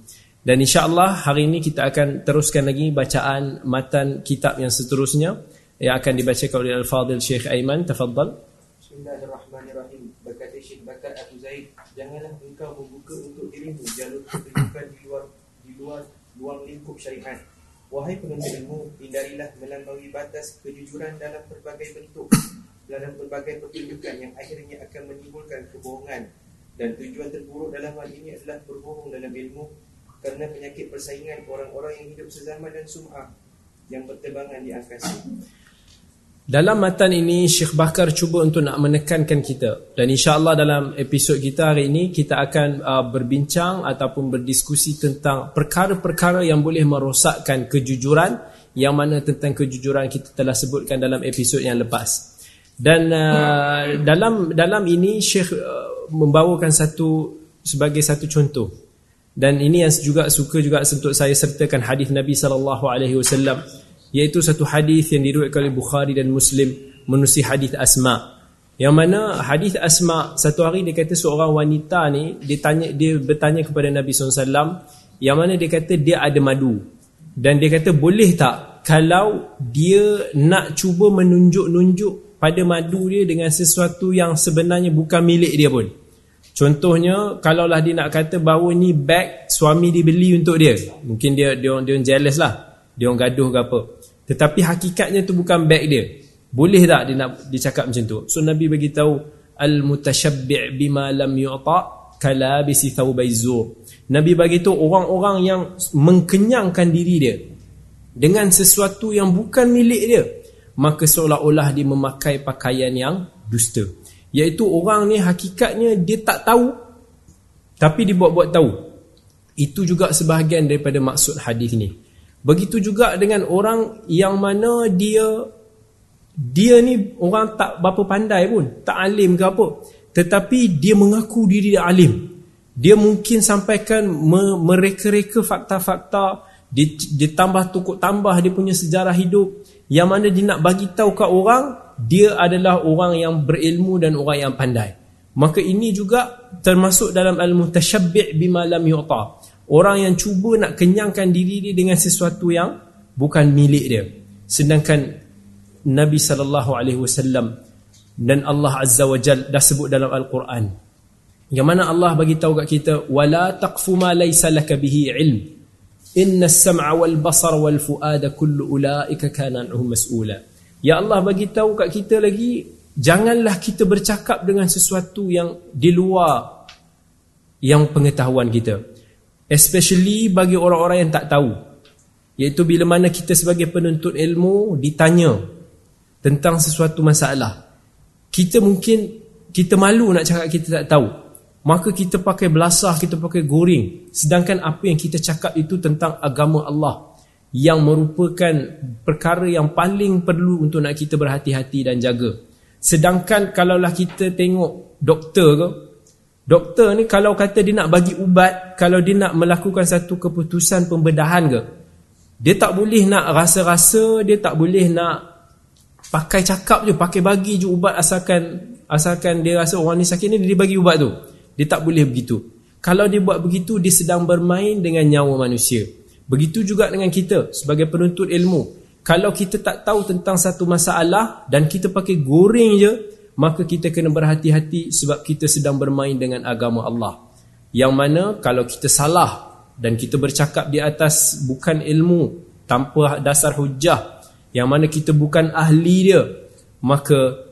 Dan insya-Allah hari ini kita akan teruskan lagi bacaan matan kitab yang seterusnya yang akan dibacakan oleh Al-Fadil Syekh Aiman. Tafadhal. Bismillahirrahmanirrahim. Berkata Syekh Bakar Abu Zaid Janganlah engkau membuka untuk dirimu Jalur kedudukan di luar Di luar luar lingkup syariat Wahai penuntut ilmu Hindarilah melampaui batas kejujuran dalam pelbagai bentuk Dalam pelbagai pertunjukan yang akhirnya akan menimbulkan kebohongan. Dan tujuan terburuk dalam hal ini adalah berbohong dalam ilmu Kerana penyakit persaingan orang-orang yang hidup sezaman dan sum'ah Yang berterbangan di angkasa Dalam matan ini Syekh Bakar cuba untuk nak menekankan kita dan insya-Allah dalam episod kita hari ini kita akan uh, berbincang ataupun berdiskusi tentang perkara-perkara yang boleh merosakkan kejujuran yang mana tentang kejujuran kita telah sebutkan dalam episod yang lepas. Dan uh, dalam dalam ini Syekh uh, membawakan satu sebagai satu contoh. Dan ini yang juga suka juga untuk saya sertakan hadis Nabi sallallahu alaihi wasallam iaitu satu hadis yang diriwayatkan oleh Bukhari dan Muslim menusi hadis Asma. Yang mana hadis Asma satu hari dia kata seorang wanita ni dia tanya dia bertanya kepada Nabi SAW yang mana dia kata dia ada madu. Dan dia kata boleh tak kalau dia nak cuba menunjuk-nunjuk pada madu dia dengan sesuatu yang sebenarnya bukan milik dia pun? Contohnya kalaulah dia nak kata bahawa ni bag suami dia beli untuk dia. Mungkin dia dia, dia jealous lah. Dia gaduh ke apa tetapi hakikatnya tu bukan beg dia. Boleh tak dia nak dicakap macam tu? So Nabi bagi tahu al-mutashabbi' bima lam yu'ta kalabisi thawbaizur. Nabi bagi tahu orang-orang yang mengkenyangkan diri dia dengan sesuatu yang bukan milik dia, maka seolah-olah dia memakai pakaian yang dusta. Iaitu orang ni hakikatnya dia tak tahu tapi dibuat-buat tahu. Itu juga sebahagian daripada maksud hadis ni. Begitu juga dengan orang yang mana dia dia ni orang tak berapa pandai pun, tak alim ke apa. Tetapi dia mengaku diri dia alim. Dia mungkin sampaikan mereka-reka fakta-fakta, dia, dia tambah tukuk tambah dia punya sejarah hidup yang mana dia nak bagi tahu kat orang dia adalah orang yang berilmu dan orang yang pandai. Maka ini juga termasuk dalam al-mutashabbi' bima lam yu'ta. Orang yang cuba nak kenyangkan diri dia dengan sesuatu yang bukan milik dia. Sedangkan Nabi sallallahu alaihi wasallam dan Allah Azza wa Jal dah sebut dalam Al-Quran. Yang mana Allah bagi tahu kat kita wala taqfu ma laysa laka bihi ilm. Inna as-sam'a wal basara wal fuada kullu ulaika kana anhu mas'ula. Ya Allah bagi tahu kat kita lagi janganlah kita bercakap dengan sesuatu yang di luar yang pengetahuan kita. Especially bagi orang-orang yang tak tahu. Iaitu bila mana kita sebagai penuntut ilmu Ditanya Tentang sesuatu masalah. Kita mungkin Kita malu nak cakap kita tak tahu. Maka kita pakai belasah Kita pakai goreng. Sedangkan apa yang kita cakap itu tentang agama Allah. Yang merupakan Perkara yang paling perlu Untuk nak kita berhati-hati dan jaga. Sedangkan kalaulah kita tengok Doktor ke Doktor ni kalau kata dia nak bagi ubat, kalau dia nak melakukan satu keputusan pembedahan ke, dia tak boleh nak rasa-rasa, dia tak boleh nak pakai cakap je, pakai bagi je ubat asalkan asalkan dia rasa orang ni sakit ni dia bagi ubat tu. Dia tak boleh begitu. Kalau dia buat begitu, dia sedang bermain dengan nyawa manusia. Begitu juga dengan kita sebagai penuntut ilmu. Kalau kita tak tahu tentang satu masalah dan kita pakai goreng je, maka kita kena berhati-hati sebab kita sedang bermain dengan agama Allah. Yang mana kalau kita salah dan kita bercakap di atas bukan ilmu tanpa dasar hujah yang mana kita bukan ahli dia, maka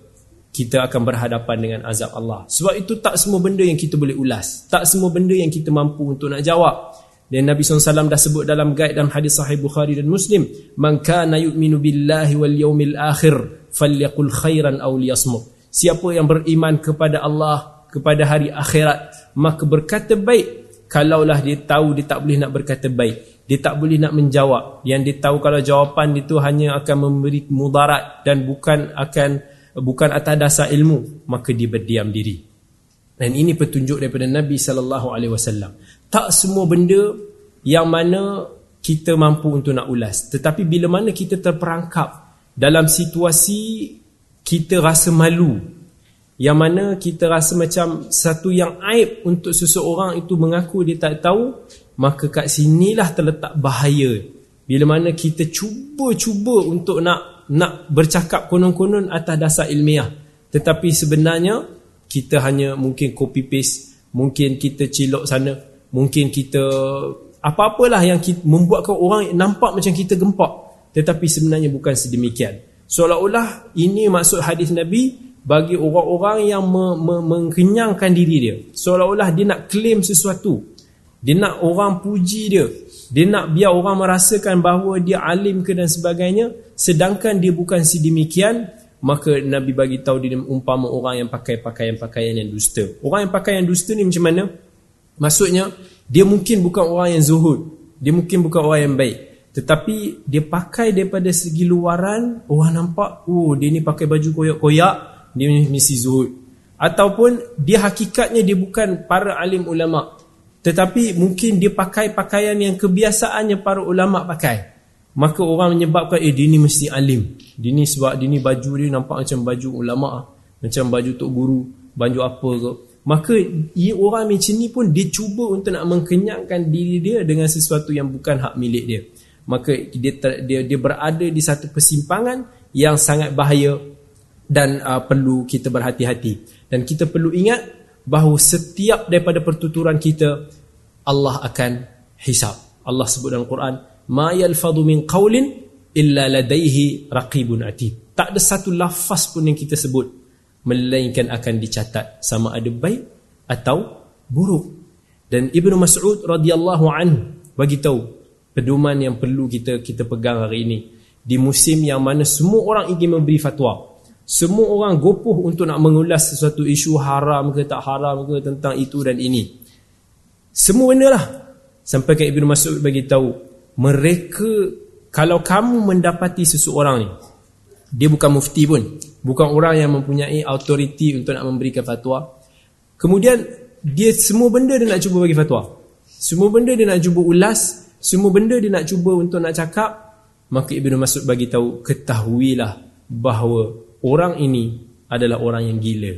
kita akan berhadapan dengan azab Allah. Sebab itu tak semua benda yang kita boleh ulas. Tak semua benda yang kita mampu untuk nak jawab. Dan Nabi SAW dah sebut dalam guide dalam hadis sahih Bukhari dan Muslim, "Man kana yu'minu billahi wal yawmil akhir falyaqul khairan aw liyasmut." Siapa yang beriman kepada Allah Kepada hari akhirat Maka berkata baik. Kalaulah dia tahu dia tak boleh nak berkata baik. Dia tak boleh nak menjawab. Yang dia tahu kalau jawapan itu hanya akan memberi mudarat Dan bukan akan Bukan atas dasar ilmu Maka dia berdiam diri. Dan ini petunjuk daripada Nabi SAW Tak semua benda Yang mana kita mampu untuk nak ulas. Tetapi bila mana kita terperangkap Dalam situasi kita rasa malu. Yang mana kita rasa macam satu yang aib untuk seseorang itu mengaku dia tak tahu maka kat sinilah terletak bahaya. Bila mana kita cuba-cuba untuk nak nak bercakap konon-konon atas dasar ilmiah. Tetapi sebenarnya kita hanya mungkin copy paste mungkin kita cilok sana mungkin kita apa-apalah yang kita, membuatkan orang nampak macam kita gempak. Tetapi sebenarnya bukan sedemikian seolah-olah ini maksud hadis Nabi bagi orang-orang yang me, me, mengkenyangkan diri dia. Seolah-olah dia nak claim sesuatu. Dia nak orang puji dia. Dia nak biar orang merasakan bahawa dia alim ke dan sebagainya. Sedangkan dia bukan sedemikian maka Nabi bagi tahu dia umpama orang yang pakai pakaian-pakaian yang dusta. Orang yang pakai yang dusta ni macam mana? Maksudnya dia mungkin bukan orang yang zuhud, dia mungkin bukan orang yang baik, tetapi dia pakai daripada segi luaran orang nampak oh dia ni pakai baju koyak-koyak, dia mesti zuhud. Ataupun dia hakikatnya dia bukan para alim ulama, tetapi mungkin dia pakai pakaian yang kebiasaannya para ulama pakai. Maka orang menyebabkan eh dia ni mesti alim. Dia ni sebab dia ni baju dia nampak macam baju ulama. Macam baju tok guru, baju apa ke. Maka ia orang macam ni pun dia cuba untuk nak mengkenyangkan diri dia dengan sesuatu yang bukan hak milik dia. Maka dia dia dia berada di satu persimpangan yang sangat bahaya dan uh, perlu kita berhati-hati. Dan kita perlu ingat bahawa setiap daripada pertuturan kita Allah akan hisap. Allah sebut dalam Quran, "Ma yalfadhu min qawlin illa ladaihi raqibun atid. Tak ada satu lafaz pun yang kita sebut melainkan akan dicatat sama ada baik atau buruk. Dan Ibnu Mas'ud radhiyallahu anhu bagi tahu pedoman yang perlu kita kita pegang hari ini di musim yang mana semua orang ingin memberi fatwa. Semua orang gopoh untuk nak mengulas sesuatu isu haram ke tak haram ke tentang itu dan ini. Semua benda lah. Sampai ke Ibnu Mas'ud bagi tahu mereka kalau kamu mendapati seseorang ni dia bukan mufti pun bukan orang yang mempunyai autoriti untuk nak memberikan fatwa kemudian dia semua benda dia nak cuba bagi fatwa semua benda dia nak cuba ulas semua benda dia nak cuba untuk nak cakap maka Ibnu Mas'ud bagi tahu ketahuilah bahawa orang ini adalah orang yang gila.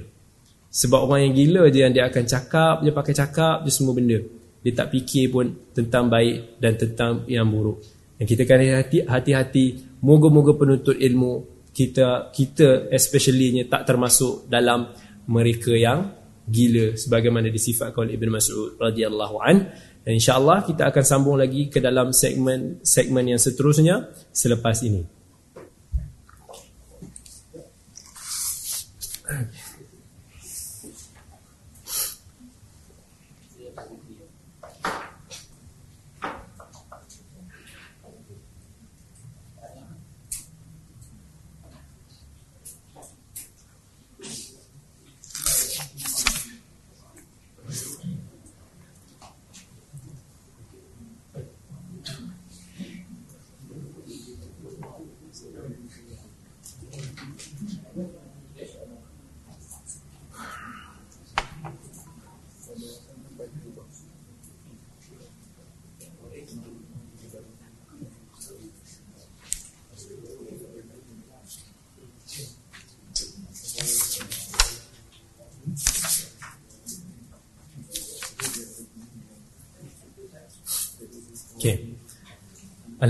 Sebab orang yang gila je yang dia akan cakap dia pakai cakap je semua benda. Dia tak fikir pun tentang baik dan tentang yang buruk. Dan kita kena hati-hati moga-moga penuntut ilmu kita kita especially tak termasuk dalam mereka yang gila sebagaimana disifatkan oleh Ibn Mas'ud radhiyallahu an dan insyaallah kita akan sambung lagi ke dalam segmen segmen yang seterusnya selepas ini.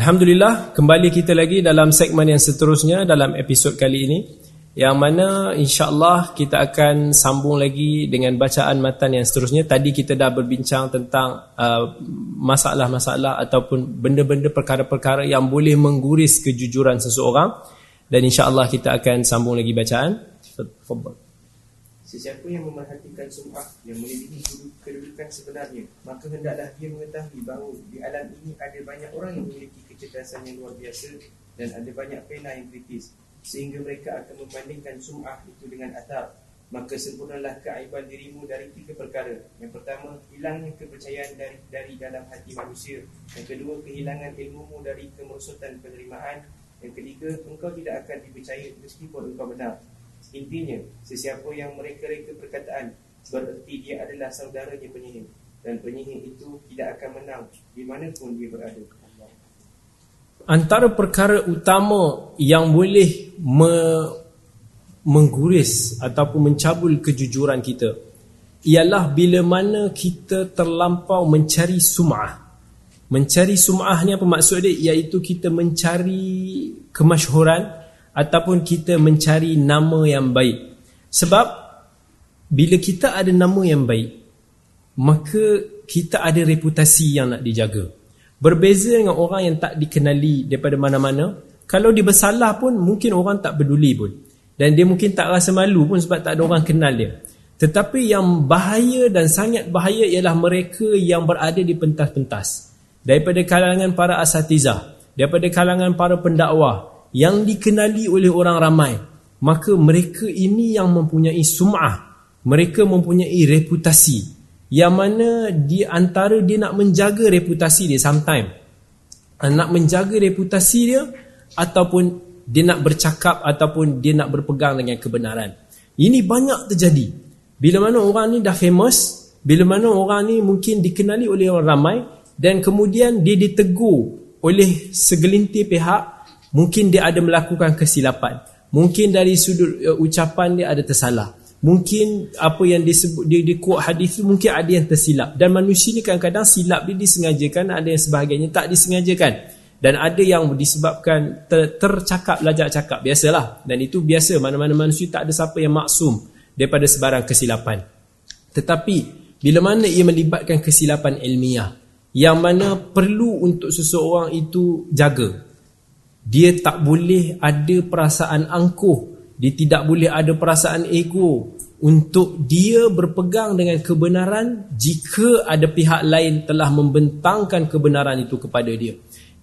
Alhamdulillah kembali kita lagi dalam segmen yang seterusnya dalam episod kali ini yang mana insya-Allah kita akan sambung lagi dengan bacaan matan yang seterusnya. Tadi kita dah berbincang tentang uh, masalah-masalah ataupun benda-benda perkara-perkara yang boleh mengguris kejujuran seseorang. Dan insya-Allah kita akan sambung lagi bacaan. Fadhal Sesiapa yang memerhatikan sum'ah yang melebihi kedudukan sebenarnya, maka hendaklah dia mengetahui bahawa di alam ini ada banyak orang yang memiliki kecerdasan yang luar biasa dan ada banyak pena yang kritis sehingga mereka akan membandingkan sum'ah itu dengan atap. Maka sempurnalah keaiban dirimu dari tiga perkara. Yang pertama, hilangnya kepercayaan dari dari dalam hati manusia. Yang kedua, kehilangan ilmumu dari kemerosotan penerimaan. Yang ketiga, engkau tidak akan dipercaya meskipun engkau benar. Intinya, sesiapa yang mereka-reka perkataan bererti dia adalah saudaranya penyihir dan penyihir itu tidak akan menang di mana pun dia berada. Antara perkara utama yang boleh me mengguris ataupun mencabul kejujuran kita ialah bila mana kita terlampau mencari sum'ah. Mencari sum'ah ni apa maksud dia? Iaitu kita mencari kemasyhuran ataupun kita mencari nama yang baik. Sebab bila kita ada nama yang baik maka kita ada reputasi yang nak dijaga. Berbeza dengan orang yang tak dikenali daripada mana-mana kalau dia bersalah pun mungkin orang tak peduli pun. Dan dia mungkin tak rasa malu pun sebab tak ada orang kenal dia. Tetapi yang bahaya dan sangat bahaya ialah mereka yang berada di pentas-pentas. Daripada kalangan para asatizah daripada kalangan para pendakwah yang dikenali oleh orang ramai maka mereka ini yang mempunyai sum'ah mereka mempunyai reputasi. Yang mana di antara dia nak menjaga reputasi dia sometime nak menjaga reputasi dia ataupun dia nak bercakap ataupun dia nak berpegang dengan kebenaran. Ini banyak terjadi. Bila mana orang ni dah famous bila mana orang ni mungkin dikenali oleh orang ramai dan kemudian dia ditegur oleh segelintir pihak mungkin dia ada melakukan kesilapan. Mungkin dari sudut uh, ucapan dia ada tersalah. Mungkin apa yang disebut dia di quote hadis tu mungkin ada yang tersilap. Dan manusia ni kadang-kadang silap dia disengajakan ada yang sebahagiannya tak disengajakan. Dan ada yang disebabkan ter, tercakap lajak cakap. Biasalah. Dan itu biasa. Mana-mana manusia tak ada siapa yang maksum daripada sebarang kesilapan. Tetapi bila mana ia melibatkan kesilapan ilmiah yang mana perlu untuk seseorang itu jaga dia tak boleh ada perasaan angkuh dia tidak boleh ada perasaan ego untuk dia berpegang dengan kebenaran jika ada pihak lain telah membentangkan kebenaran itu kepada dia.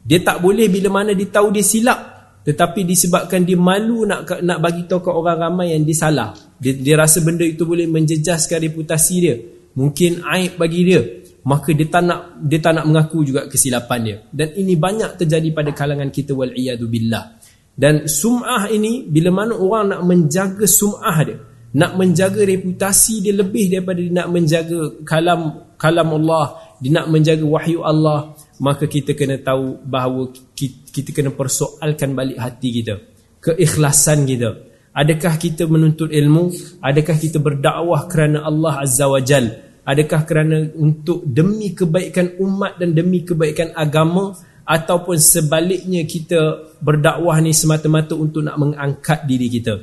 Dia tak boleh bila mana dia tahu dia silap tetapi disebabkan dia malu nak nak bagi tahu ke orang ramai yang dia salah. Dia, dia rasa benda itu boleh menjejaskan reputasi dia. Mungkin aib bagi dia. Maka dia tak nak dia tak nak mengaku juga kesilapan dia. Dan ini banyak terjadi pada kalangan kita wal iyadu billah. Dan sum'ah ini bila mana orang nak menjaga sum'ah dia, nak menjaga reputasi dia lebih daripada dia nak menjaga kalam kalam Allah, dia nak menjaga wahyu Allah, maka kita kena tahu bahawa kita, kita kena persoalkan balik hati kita, keikhlasan kita. Adakah kita menuntut ilmu? Adakah kita berdakwah kerana Allah Azza wa Jal? Adakah kerana untuk demi kebaikan umat dan demi kebaikan agama? ataupun sebaliknya kita berdakwah ni semata-mata untuk nak mengangkat diri kita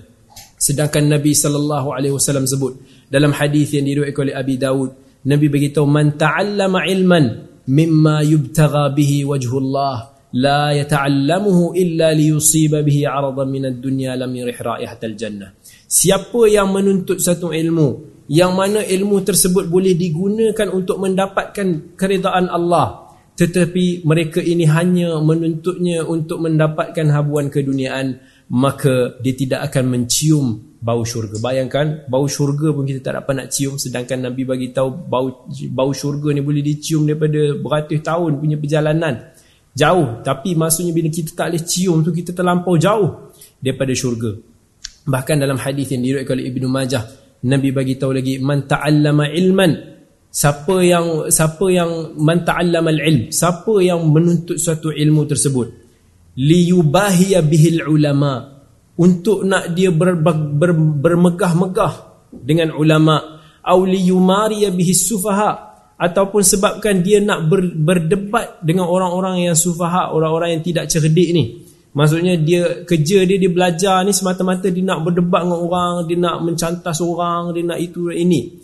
sedangkan Nabi wasallam sebut dalam hadis yang diriwayatkan oleh Abi Dawud Nabi beritahu man ta'allama ilman mimma yubtagha bihi wajhullah la yata'allamuhu illa liyusiba bihi 'aradan min ad-dunya lam yarih raihatal jannah siapa yang menuntut satu ilmu yang mana ilmu tersebut boleh digunakan untuk mendapatkan keridaan Allah. Tetapi mereka ini hanya menuntutnya untuk mendapatkan habuan keduniaan maka dia tidak akan mencium bau syurga. Bayangkan bau syurga pun kita tak dapat nak cium sedangkan Nabi bagi tahu bau bau syurga ni boleh dicium daripada beratus tahun punya perjalanan. Jauh tapi maksudnya bila kita tak boleh cium tu kita terlampau jauh daripada syurga. Bahkan dalam hadis yang diriwayatkan oleh Ibnu Majah Nabi bagi tahu lagi man ta'allama ilman. Siapa yang siapa yang man ta'allama al-ilm? Siapa yang menuntut suatu ilmu tersebut? Liyubahiya bihil ulama. Untuk nak dia ber, ber, ber, bermegah-megah dengan ulama. Au liyumariya bihis sufaha. Ataupun sebabkan dia nak ber, berdebat dengan orang-orang yang sufaha orang-orang yang tidak cerdik ni maksudnya dia kerja dia dia belajar ni semata-mata dia nak berdebat dengan orang dia nak mencantas orang dia nak itu ini.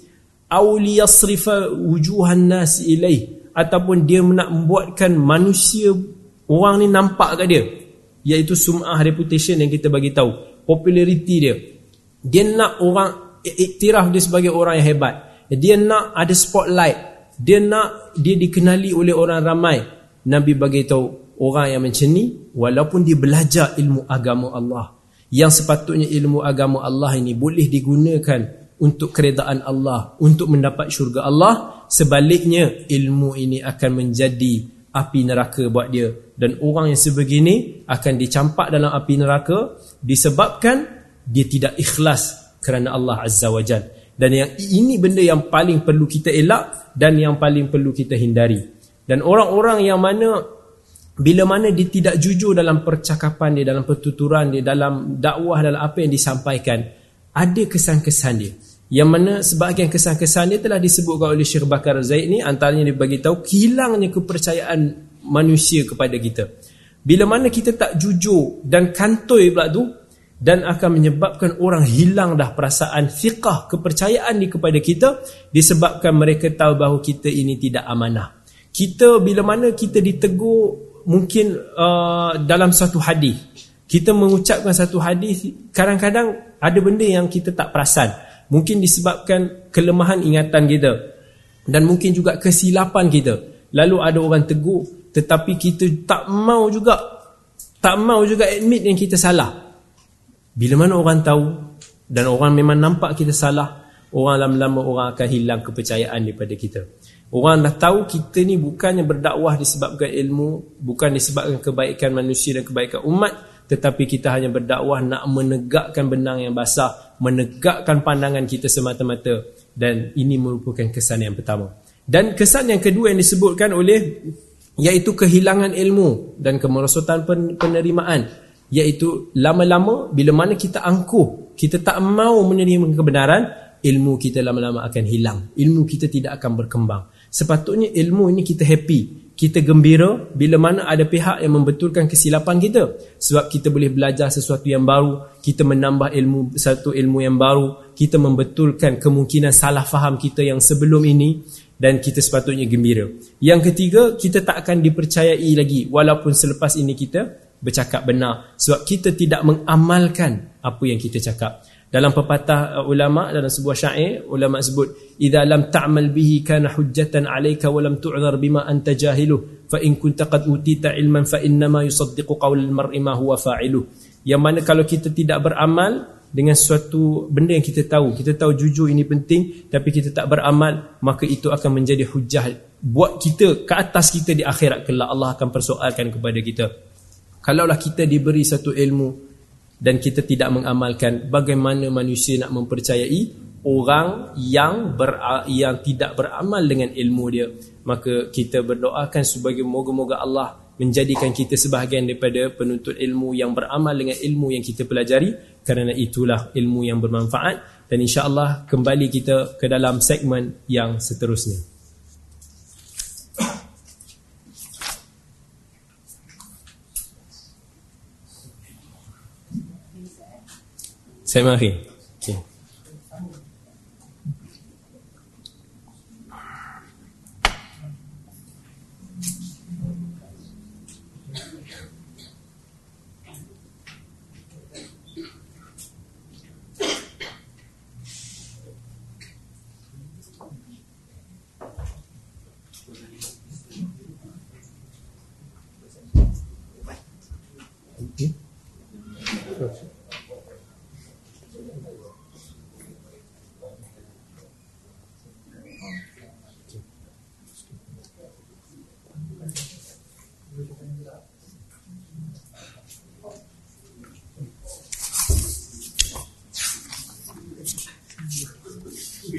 Aw liyasrifa wujuhan nas ilaih ataupun dia nak membuatkan manusia orang ni nampak kat dia. Iaitu sum'ah reputation yang kita bagi tahu. Populariti dia. Dia nak orang iktiraf dia sebagai orang yang hebat. Dia nak ada spotlight. Dia nak dia dikenali oleh orang ramai. Nabi bagi tahu orang yang macam ni walaupun dia belajar ilmu agama Allah yang sepatutnya ilmu agama Allah ini boleh digunakan untuk keredaan Allah untuk mendapat syurga Allah sebaliknya ilmu ini akan menjadi api neraka buat dia. Dan orang yang sebegini akan dicampak dalam api neraka disebabkan dia tidak ikhlas kerana Allah Azza wa Jal. Dan yang ini benda yang paling perlu kita elak dan yang paling perlu kita hindari. Dan orang-orang yang mana bila mana dia tidak jujur dalam percakapan dia dalam pertuturan dia dalam dakwah dalam apa yang disampaikan ada kesan-kesan dia yang mana sebahagian kesan-kesan dia telah disebutkan oleh Syekh Bakar Zaid ni antaranya dia tahu hilangnya kepercayaan manusia kepada kita bila mana kita tak jujur dan kantoi pula tu dan akan menyebabkan orang hilang dah perasaan fiqah kepercayaan di kepada kita disebabkan mereka tahu bahawa kita ini tidak amanah. Kita bila mana kita ditegur mungkin uh, dalam satu hadis. Kita mengucapkan satu hadis kadang-kadang ada benda yang kita tak perasan. Mungkin disebabkan kelemahan ingatan kita dan mungkin juga kesilapan kita. Lalu ada orang tegur tetapi kita tak mau juga tak mau juga admit yang kita salah. Bila mana orang tahu dan orang memang nampak kita salah orang lama-lama orang akan hilang kepercayaan daripada kita orang dah tahu kita ni bukannya berdakwah disebabkan ilmu bukan disebabkan kebaikan manusia dan kebaikan umat tetapi kita hanya berdakwah nak menegakkan benang yang basah menegakkan pandangan kita semata-mata. Dan ini merupakan kesan yang pertama. Dan kesan yang kedua yang disebutkan oleh iaitu kehilangan ilmu dan kemerosotan penerimaan iaitu lama-lama bila mana kita angkuh kita tak mau menerima kebenaran ilmu kita lama-lama akan hilang. Ilmu kita tidak akan berkembang sepatutnya ilmu ini kita happy kita gembira bila mana ada pihak yang membetulkan kesilapan kita sebab kita boleh belajar sesuatu yang baru kita menambah ilmu satu ilmu yang baru kita membetulkan kemungkinan salah faham kita yang sebelum ini dan kita sepatutnya gembira. Yang ketiga, kita tak akan dipercayai lagi walaupun selepas ini kita bercakap benar sebab kita tidak mengamalkan apa yang kita cakap. Dalam pepatah uh, ulama dalam sebuah syair, ulama sebut, "Idza lam ta'mal bihi kana hujjatan 'alayka wa lam tu'dhar bima anta jahiluh, fa in kunta qad utita 'ilman fa inna ma yusaddiqu qawl al-mar'i ma huwa fa'iluh." Yang mana kalau kita tidak beramal, dengan suatu benda yang kita tahu kita tahu jujur ini penting tapi kita tak beramal maka itu akan menjadi hujah buat kita ke atas kita di akhirat kelak Allah akan persoalkan kepada kita kalaulah kita diberi satu ilmu dan kita tidak mengamalkan bagaimana manusia nak mempercayai orang yang ber, yang tidak beramal dengan ilmu dia. Maka kita berdoakan sebagai moga-moga Allah menjadikan kita sebahagian daripada penuntut ilmu yang beramal dengan ilmu yang kita pelajari. Kerana itulah ilmu yang bermanfaat. Dan insya-Allah kembali kita ke dalam segmen yang seterusnya. Saya mari.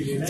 Dah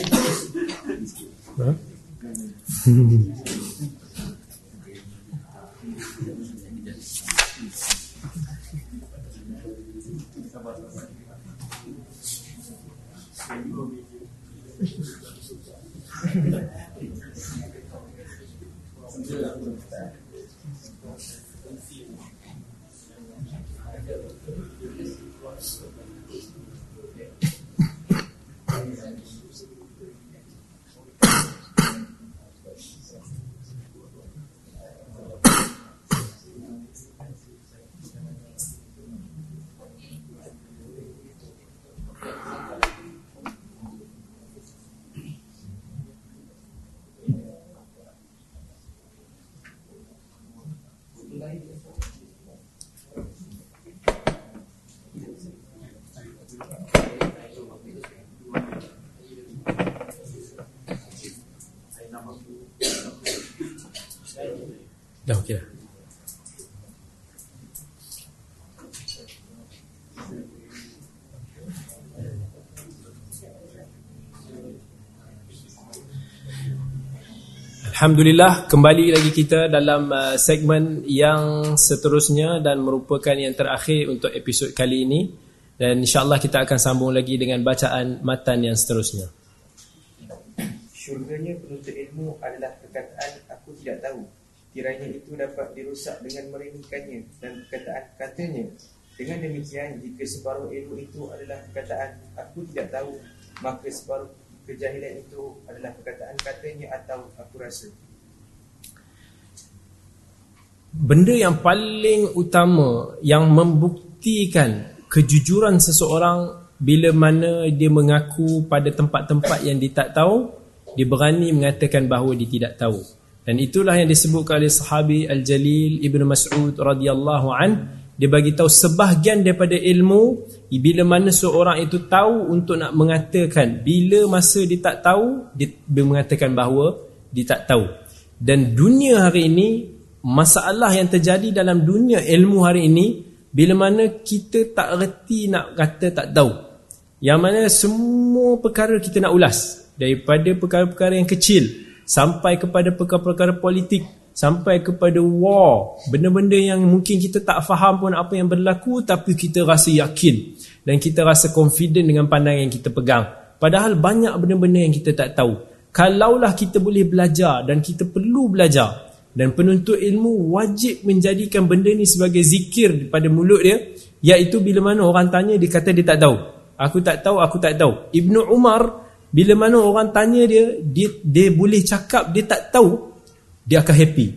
okey dah. Alhamdulillah kembali lagi kita dalam uh, segmen yang seterusnya dan merupakan yang terakhir untuk episod kali ini. Dan insyaallah kita akan sambung lagi dengan bacaan matan yang seterusnya. Syurganya penuntut ilmu adalah perkataan aku tidak tahu. Kiranya itu dapat dirusak dengan meringkannya dan perkataan katanya. Dengan demikian, jika separuh ilmu itu adalah perkataan aku tidak tahu, maka separuh kejahilan itu adalah perkataan katanya atau aku rasa. Benda yang paling utama yang membuktikan kejujuran seseorang bila mana dia mengaku pada tempat-tempat yang dia tak tahu, dia berani mengatakan bahawa dia tidak tahu. Dan itulah yang disebutkan oleh sahabi Al-Jalil Ibn Mas'ud radhiyallahu an dia bagi tahu sebahagian daripada ilmu bila mana seorang itu tahu untuk nak mengatakan. Bila masa dia tak tahu dia, dia mengatakan bahawa dia tak tahu. Dan dunia hari ini masalah yang terjadi dalam dunia ilmu hari ini bila mana kita tak reti nak kata tak tahu. Yang mana semua perkara kita nak ulas daripada perkara-perkara yang kecil sampai kepada perkara-perkara politik sampai kepada war. Benda-benda yang mungkin kita tak faham pun apa yang berlaku tapi kita rasa yakin. Dan kita rasa confident dengan pandangan yang kita pegang. Padahal banyak benda-benda yang kita tak tahu. Kalaulah kita boleh belajar dan kita perlu belajar dan penuntut ilmu wajib menjadikan benda ni sebagai zikir pada mulut dia iaitu bila mana orang tanya dia kata dia tak tahu. Aku tak tahu aku tak tahu. Ibnu Umar bila mana orang tanya dia dia, dia boleh cakap dia tak tahu dia akan happy.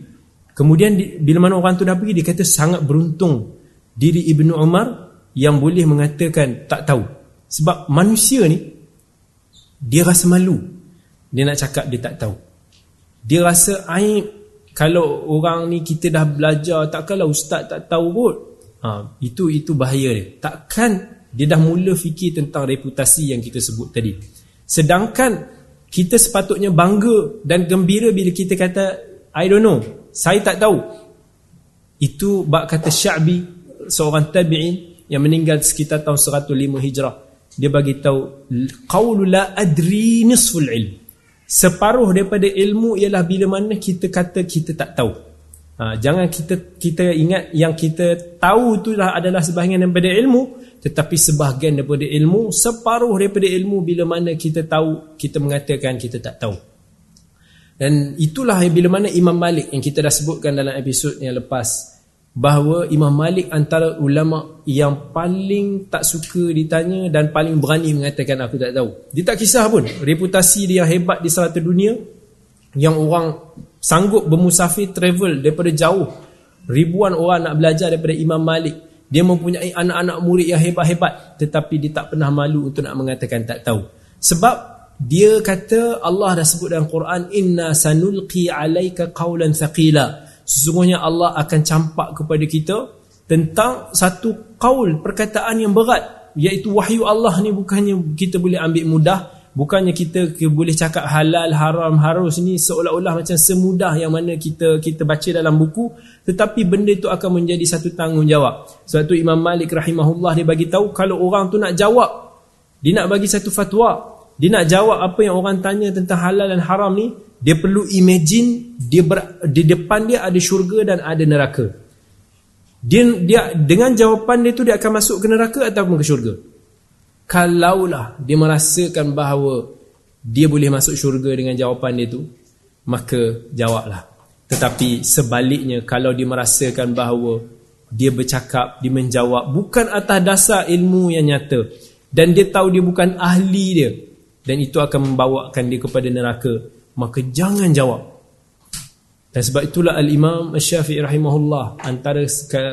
Kemudian di, bila mana orang tu dah pergi dia kata sangat beruntung diri Ibnu Umar yang boleh mengatakan tak tahu. Sebab manusia ni dia rasa malu. Dia nak cakap dia tak tahu. Dia rasa aib. Kalau orang ni kita dah belajar takkanlah ustaz tak tahu kot. Ha, itu itu bahaya dia. Takkan dia dah mula fikir tentang reputasi yang kita sebut tadi. Sedangkan kita sepatutnya bangga dan gembira bila kita kata I don't know saya tak tahu itu bak kata Sya'bi seorang tabi'in yang meninggal sekitar tahun 105 Hijrah dia bagi tahu qaulu la adri nisful ilm separuh daripada ilmu ialah bila mana kita kata kita tak tahu. Ha, jangan kita kita ingat yang kita tahu itulah adalah sebahagian daripada ilmu tetapi sebahagian daripada ilmu separuh daripada ilmu bila mana kita tahu kita mengatakan kita tak tahu. Dan itulah bila mana Imam Malik yang kita dah sebutkan dalam episod yang lepas bahawa Imam Malik antara ulama yang paling tak suka ditanya dan paling berani mengatakan aku tak tahu. Dia tak kisah pun reputasi dia yang hebat di serata dunia yang orang sanggup bermusafir travel daripada jauh. Ribuan orang nak belajar daripada Imam Malik. Dia mempunyai anak-anak murid yang hebat-hebat tetapi dia tak pernah malu untuk nak mengatakan tak tahu. Sebab dia kata Allah dah sebut dalam Quran inna sanulqi alaika qawlan thaqila. Sesungguhnya Allah akan campak kepada kita tentang satu kaul perkataan yang berat iaitu wahyu Allah ni bukannya kita boleh ambil mudah bukannya kita boleh cakap halal haram harus ni seolah-olah macam semudah yang mana kita kita baca dalam buku tetapi benda itu akan menjadi satu tanggungjawab. Sebab tu Imam Malik rahimahullah dia bagi tahu kalau orang tu nak jawab dia nak bagi satu fatwa dia nak jawab apa yang orang tanya tentang halal dan haram ni dia perlu imagine dia ber, di depan dia ada syurga dan ada neraka. Dia dia dengan jawapan dia tu dia akan masuk ke neraka ataupun ke syurga. Kalaulah dia merasakan bahawa dia boleh masuk syurga dengan jawapan dia tu, maka jawablah. Tetapi sebaliknya kalau dia merasakan bahawa dia bercakap, dia menjawab bukan atas dasar ilmu yang nyata dan dia tahu dia bukan ahli dia dan itu akan membawakan dia kepada neraka. Maka jangan jawab. Dan sebab itulah al-Imam Asy-Syafi'i rahimahullah antara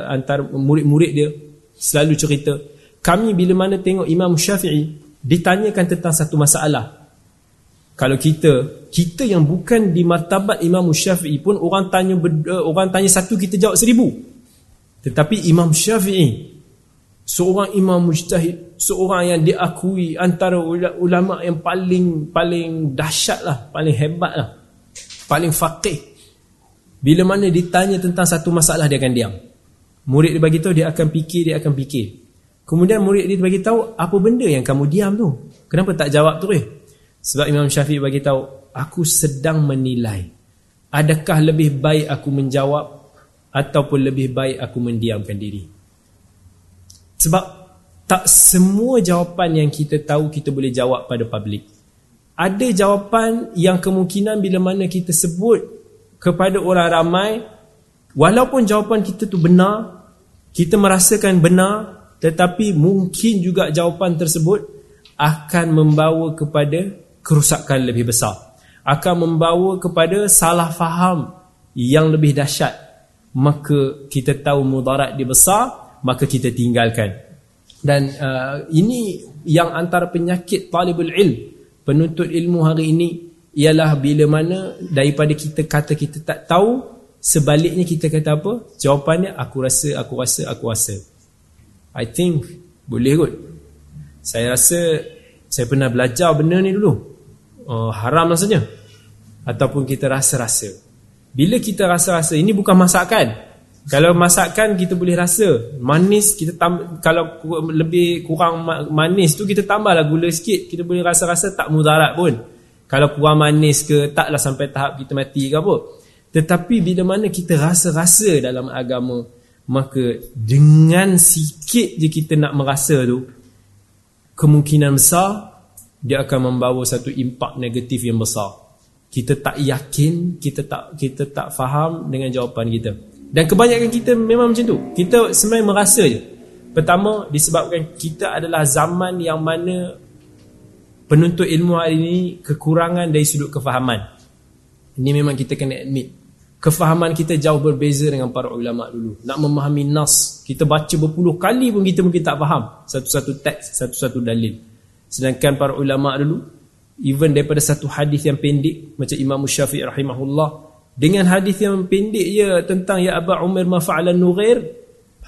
antara murid-murid dia selalu cerita kami bila mana tengok Imam Syafi'i ditanyakan tentang satu masalah. Kalau kita kita yang bukan di martabat Imam Syafi'i pun orang tanya orang tanya satu kita jawab seribu. Tetapi Imam Syafi'i seorang imam mujtahid seorang yang diakui antara ulama yang paling paling dahsyat lah paling hebat lah paling faqih. Bila mana ditanya tentang satu masalah dia akan diam. Murid dia bagi tahu dia akan fikir dia akan fikir. Kemudian murid dia bagi tahu apa benda yang kamu diam tu? Kenapa tak jawab tu eh sebab Imam Syafiq bagi tahu aku sedang menilai. Adakah lebih baik aku menjawab ataupun lebih baik aku mendiamkan diri? Sebab tak semua jawapan yang kita tahu kita boleh jawab pada publik. Ada jawapan yang kemungkinan bila mana kita sebut kepada orang ramai walaupun jawapan kita tu benar, kita merasakan benar tetapi mungkin juga jawapan tersebut akan membawa kepada kerusakan lebih besar. Akan membawa kepada salah faham yang lebih dahsyat. Maka kita tahu mudarat dia besar maka kita tinggalkan dan uh, ini yang antara penyakit talibul ilm penuntut ilmu hari ini ialah bila mana daripada kita kata kita tak tahu sebaliknya kita kata apa jawapannya aku rasa aku rasa aku rasa I think boleh kot. Saya rasa saya pernah belajar benda ni dulu. Uh, haram rasanya. Ataupun kita rasa-rasa. Bila kita rasa-rasa, ini bukan masakan. Kalau masakan kita boleh rasa. Manis, kita kalau lebih kurang manis tu kita tambahlah gula sikit. Kita boleh rasa-rasa tak mudarat pun. Kalau kurang manis ke, taklah sampai tahap kita mati ke apa. Tetapi bila mana kita rasa-rasa dalam agama, maka dengan sikit je kita nak merasa tu kemungkinan besar dia akan membawa satu impak negatif yang besar kita tak yakin kita tak kita tak faham dengan jawapan kita dan kebanyakan kita memang macam tu. Kita sebenarnya merasa je. Pertama disebabkan kita adalah zaman yang mana penuntut ilmu hari ini kekurangan dari sudut kefahaman. Ini memang kita kena admit. Kefahaman kita jauh berbeza dengan para ulama dulu. Nak memahami nas kita baca berpuluh kali pun kita mungkin tak faham. Satu-satu teks satu-satu dalil. Sedangkan para ulama dulu even daripada satu hadis yang pendek macam Imam Syafi'i rahimahullah dengan hadis yang pendek ya tentang ya Aba Umar ma fa'ala nughair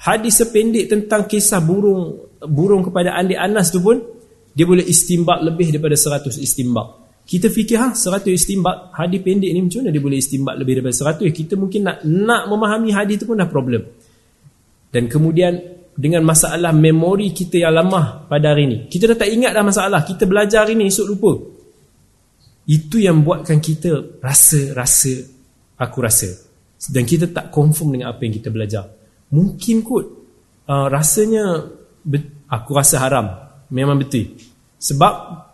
hadis sependek tentang kisah burung burung kepada Andi Anas tu pun dia boleh istimbat lebih daripada 100 istimbat kita fikir ha 100 istimbat hadis pendek ni macam mana dia boleh istimbat lebih daripada 100 kita mungkin nak nak memahami hadis tu pun dah problem. Dan kemudian dengan masalah memori kita yang lemah pada hari ini kita dah tak ingat dah masalah. Kita belajar hari ini esok lupa. Itu yang buatkan kita rasa-rasa aku rasa dan kita tak confirm dengan apa yang kita belajar mungkin kot uh, rasanya aku rasa haram memang betul sebab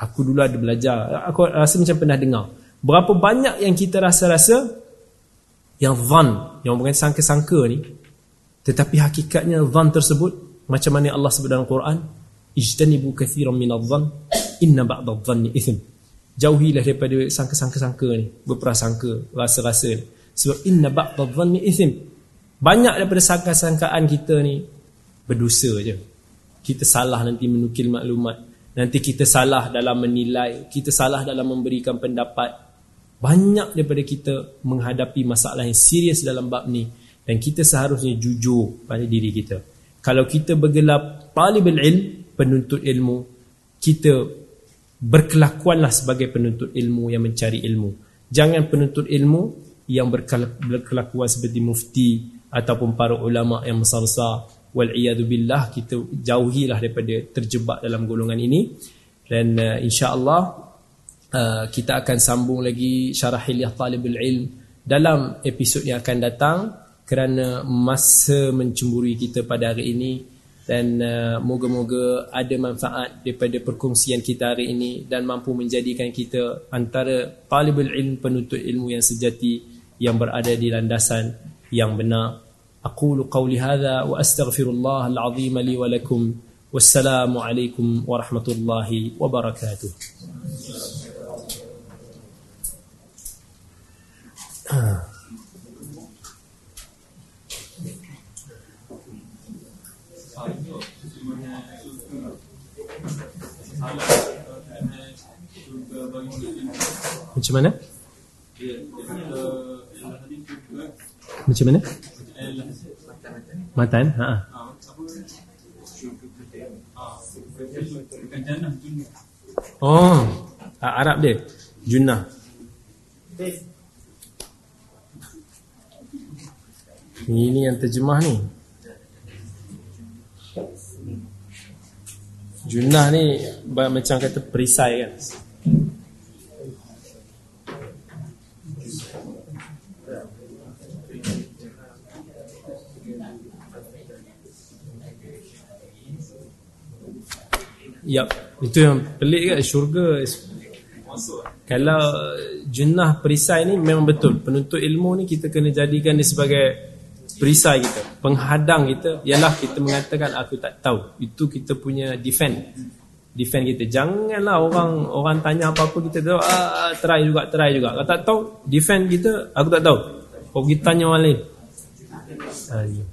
Aku dulu ada belajar. Aku rasa macam pernah dengar. Berapa banyak yang kita rasa-rasa yang van, yang bukan sangka-sangka ni. Tetapi hakikatnya van tersebut macam mana Allah sebut dalam Quran, ijtanibu kathiran min adh-dhann inna ba'da adh-dhanni ithm. Jauhilah daripada sangka-sangka-sangka ni, berprasangka, rasa-rasa. Sebab inna ba'da adh-dhanni ithm. Banyak daripada sangka-sangkaan kita ni berdosa je. Kita salah nanti menukil maklumat Nanti kita salah dalam menilai, kita salah dalam memberikan pendapat. Banyak daripada kita menghadapi masalah yang serius dalam bab ni dan kita seharusnya jujur pada diri kita. Kalau kita bergelap talibul ilm, penuntut ilmu, kita berkelakuanlah sebagai penuntut ilmu yang mencari ilmu. Jangan penuntut ilmu yang berkelakuan seperti mufti ataupun para ulama yang besar-besar. Wal billah kita jauhilah daripada terjebak dalam golongan ini. Dan uh, insyaallah uh, kita akan sambung lagi syarah hilyah talibul ilm dalam episod yang akan datang kerana masa mencemburi kita pada hari ini dan uh, moga-moga ada manfaat daripada perkongsian kita hari ini dan mampu menjadikan kita antara talibul ilm penuntut ilmu yang sejati yang berada di landasan yang benar. Aqulu qawli hadha wa astaghfirullah alazim li wa lakum. Wassalamu alaikum warahmatullahi wabarakatuh Ah Macam mana? Macam mana? Matan? Ha. Oh, Arab dia. Junnah. Ini yang terjemah ni. Junnah ni macam kata perisai kan. Ya, itu yang pelik kan syurga. Kalau jenah perisai ni memang betul. Penuntut ilmu ni kita kena jadikan dia sebagai perisai kita, penghadang kita ialah kita mengatakan aku tak tahu. Itu kita punya defend. Defend kita. Janganlah orang orang tanya apa-apa kita tahu, ah, ah, try juga, try juga. Kalau tak tahu, defend kita, aku tak tahu. Kau kita tanya orang lain. Ya.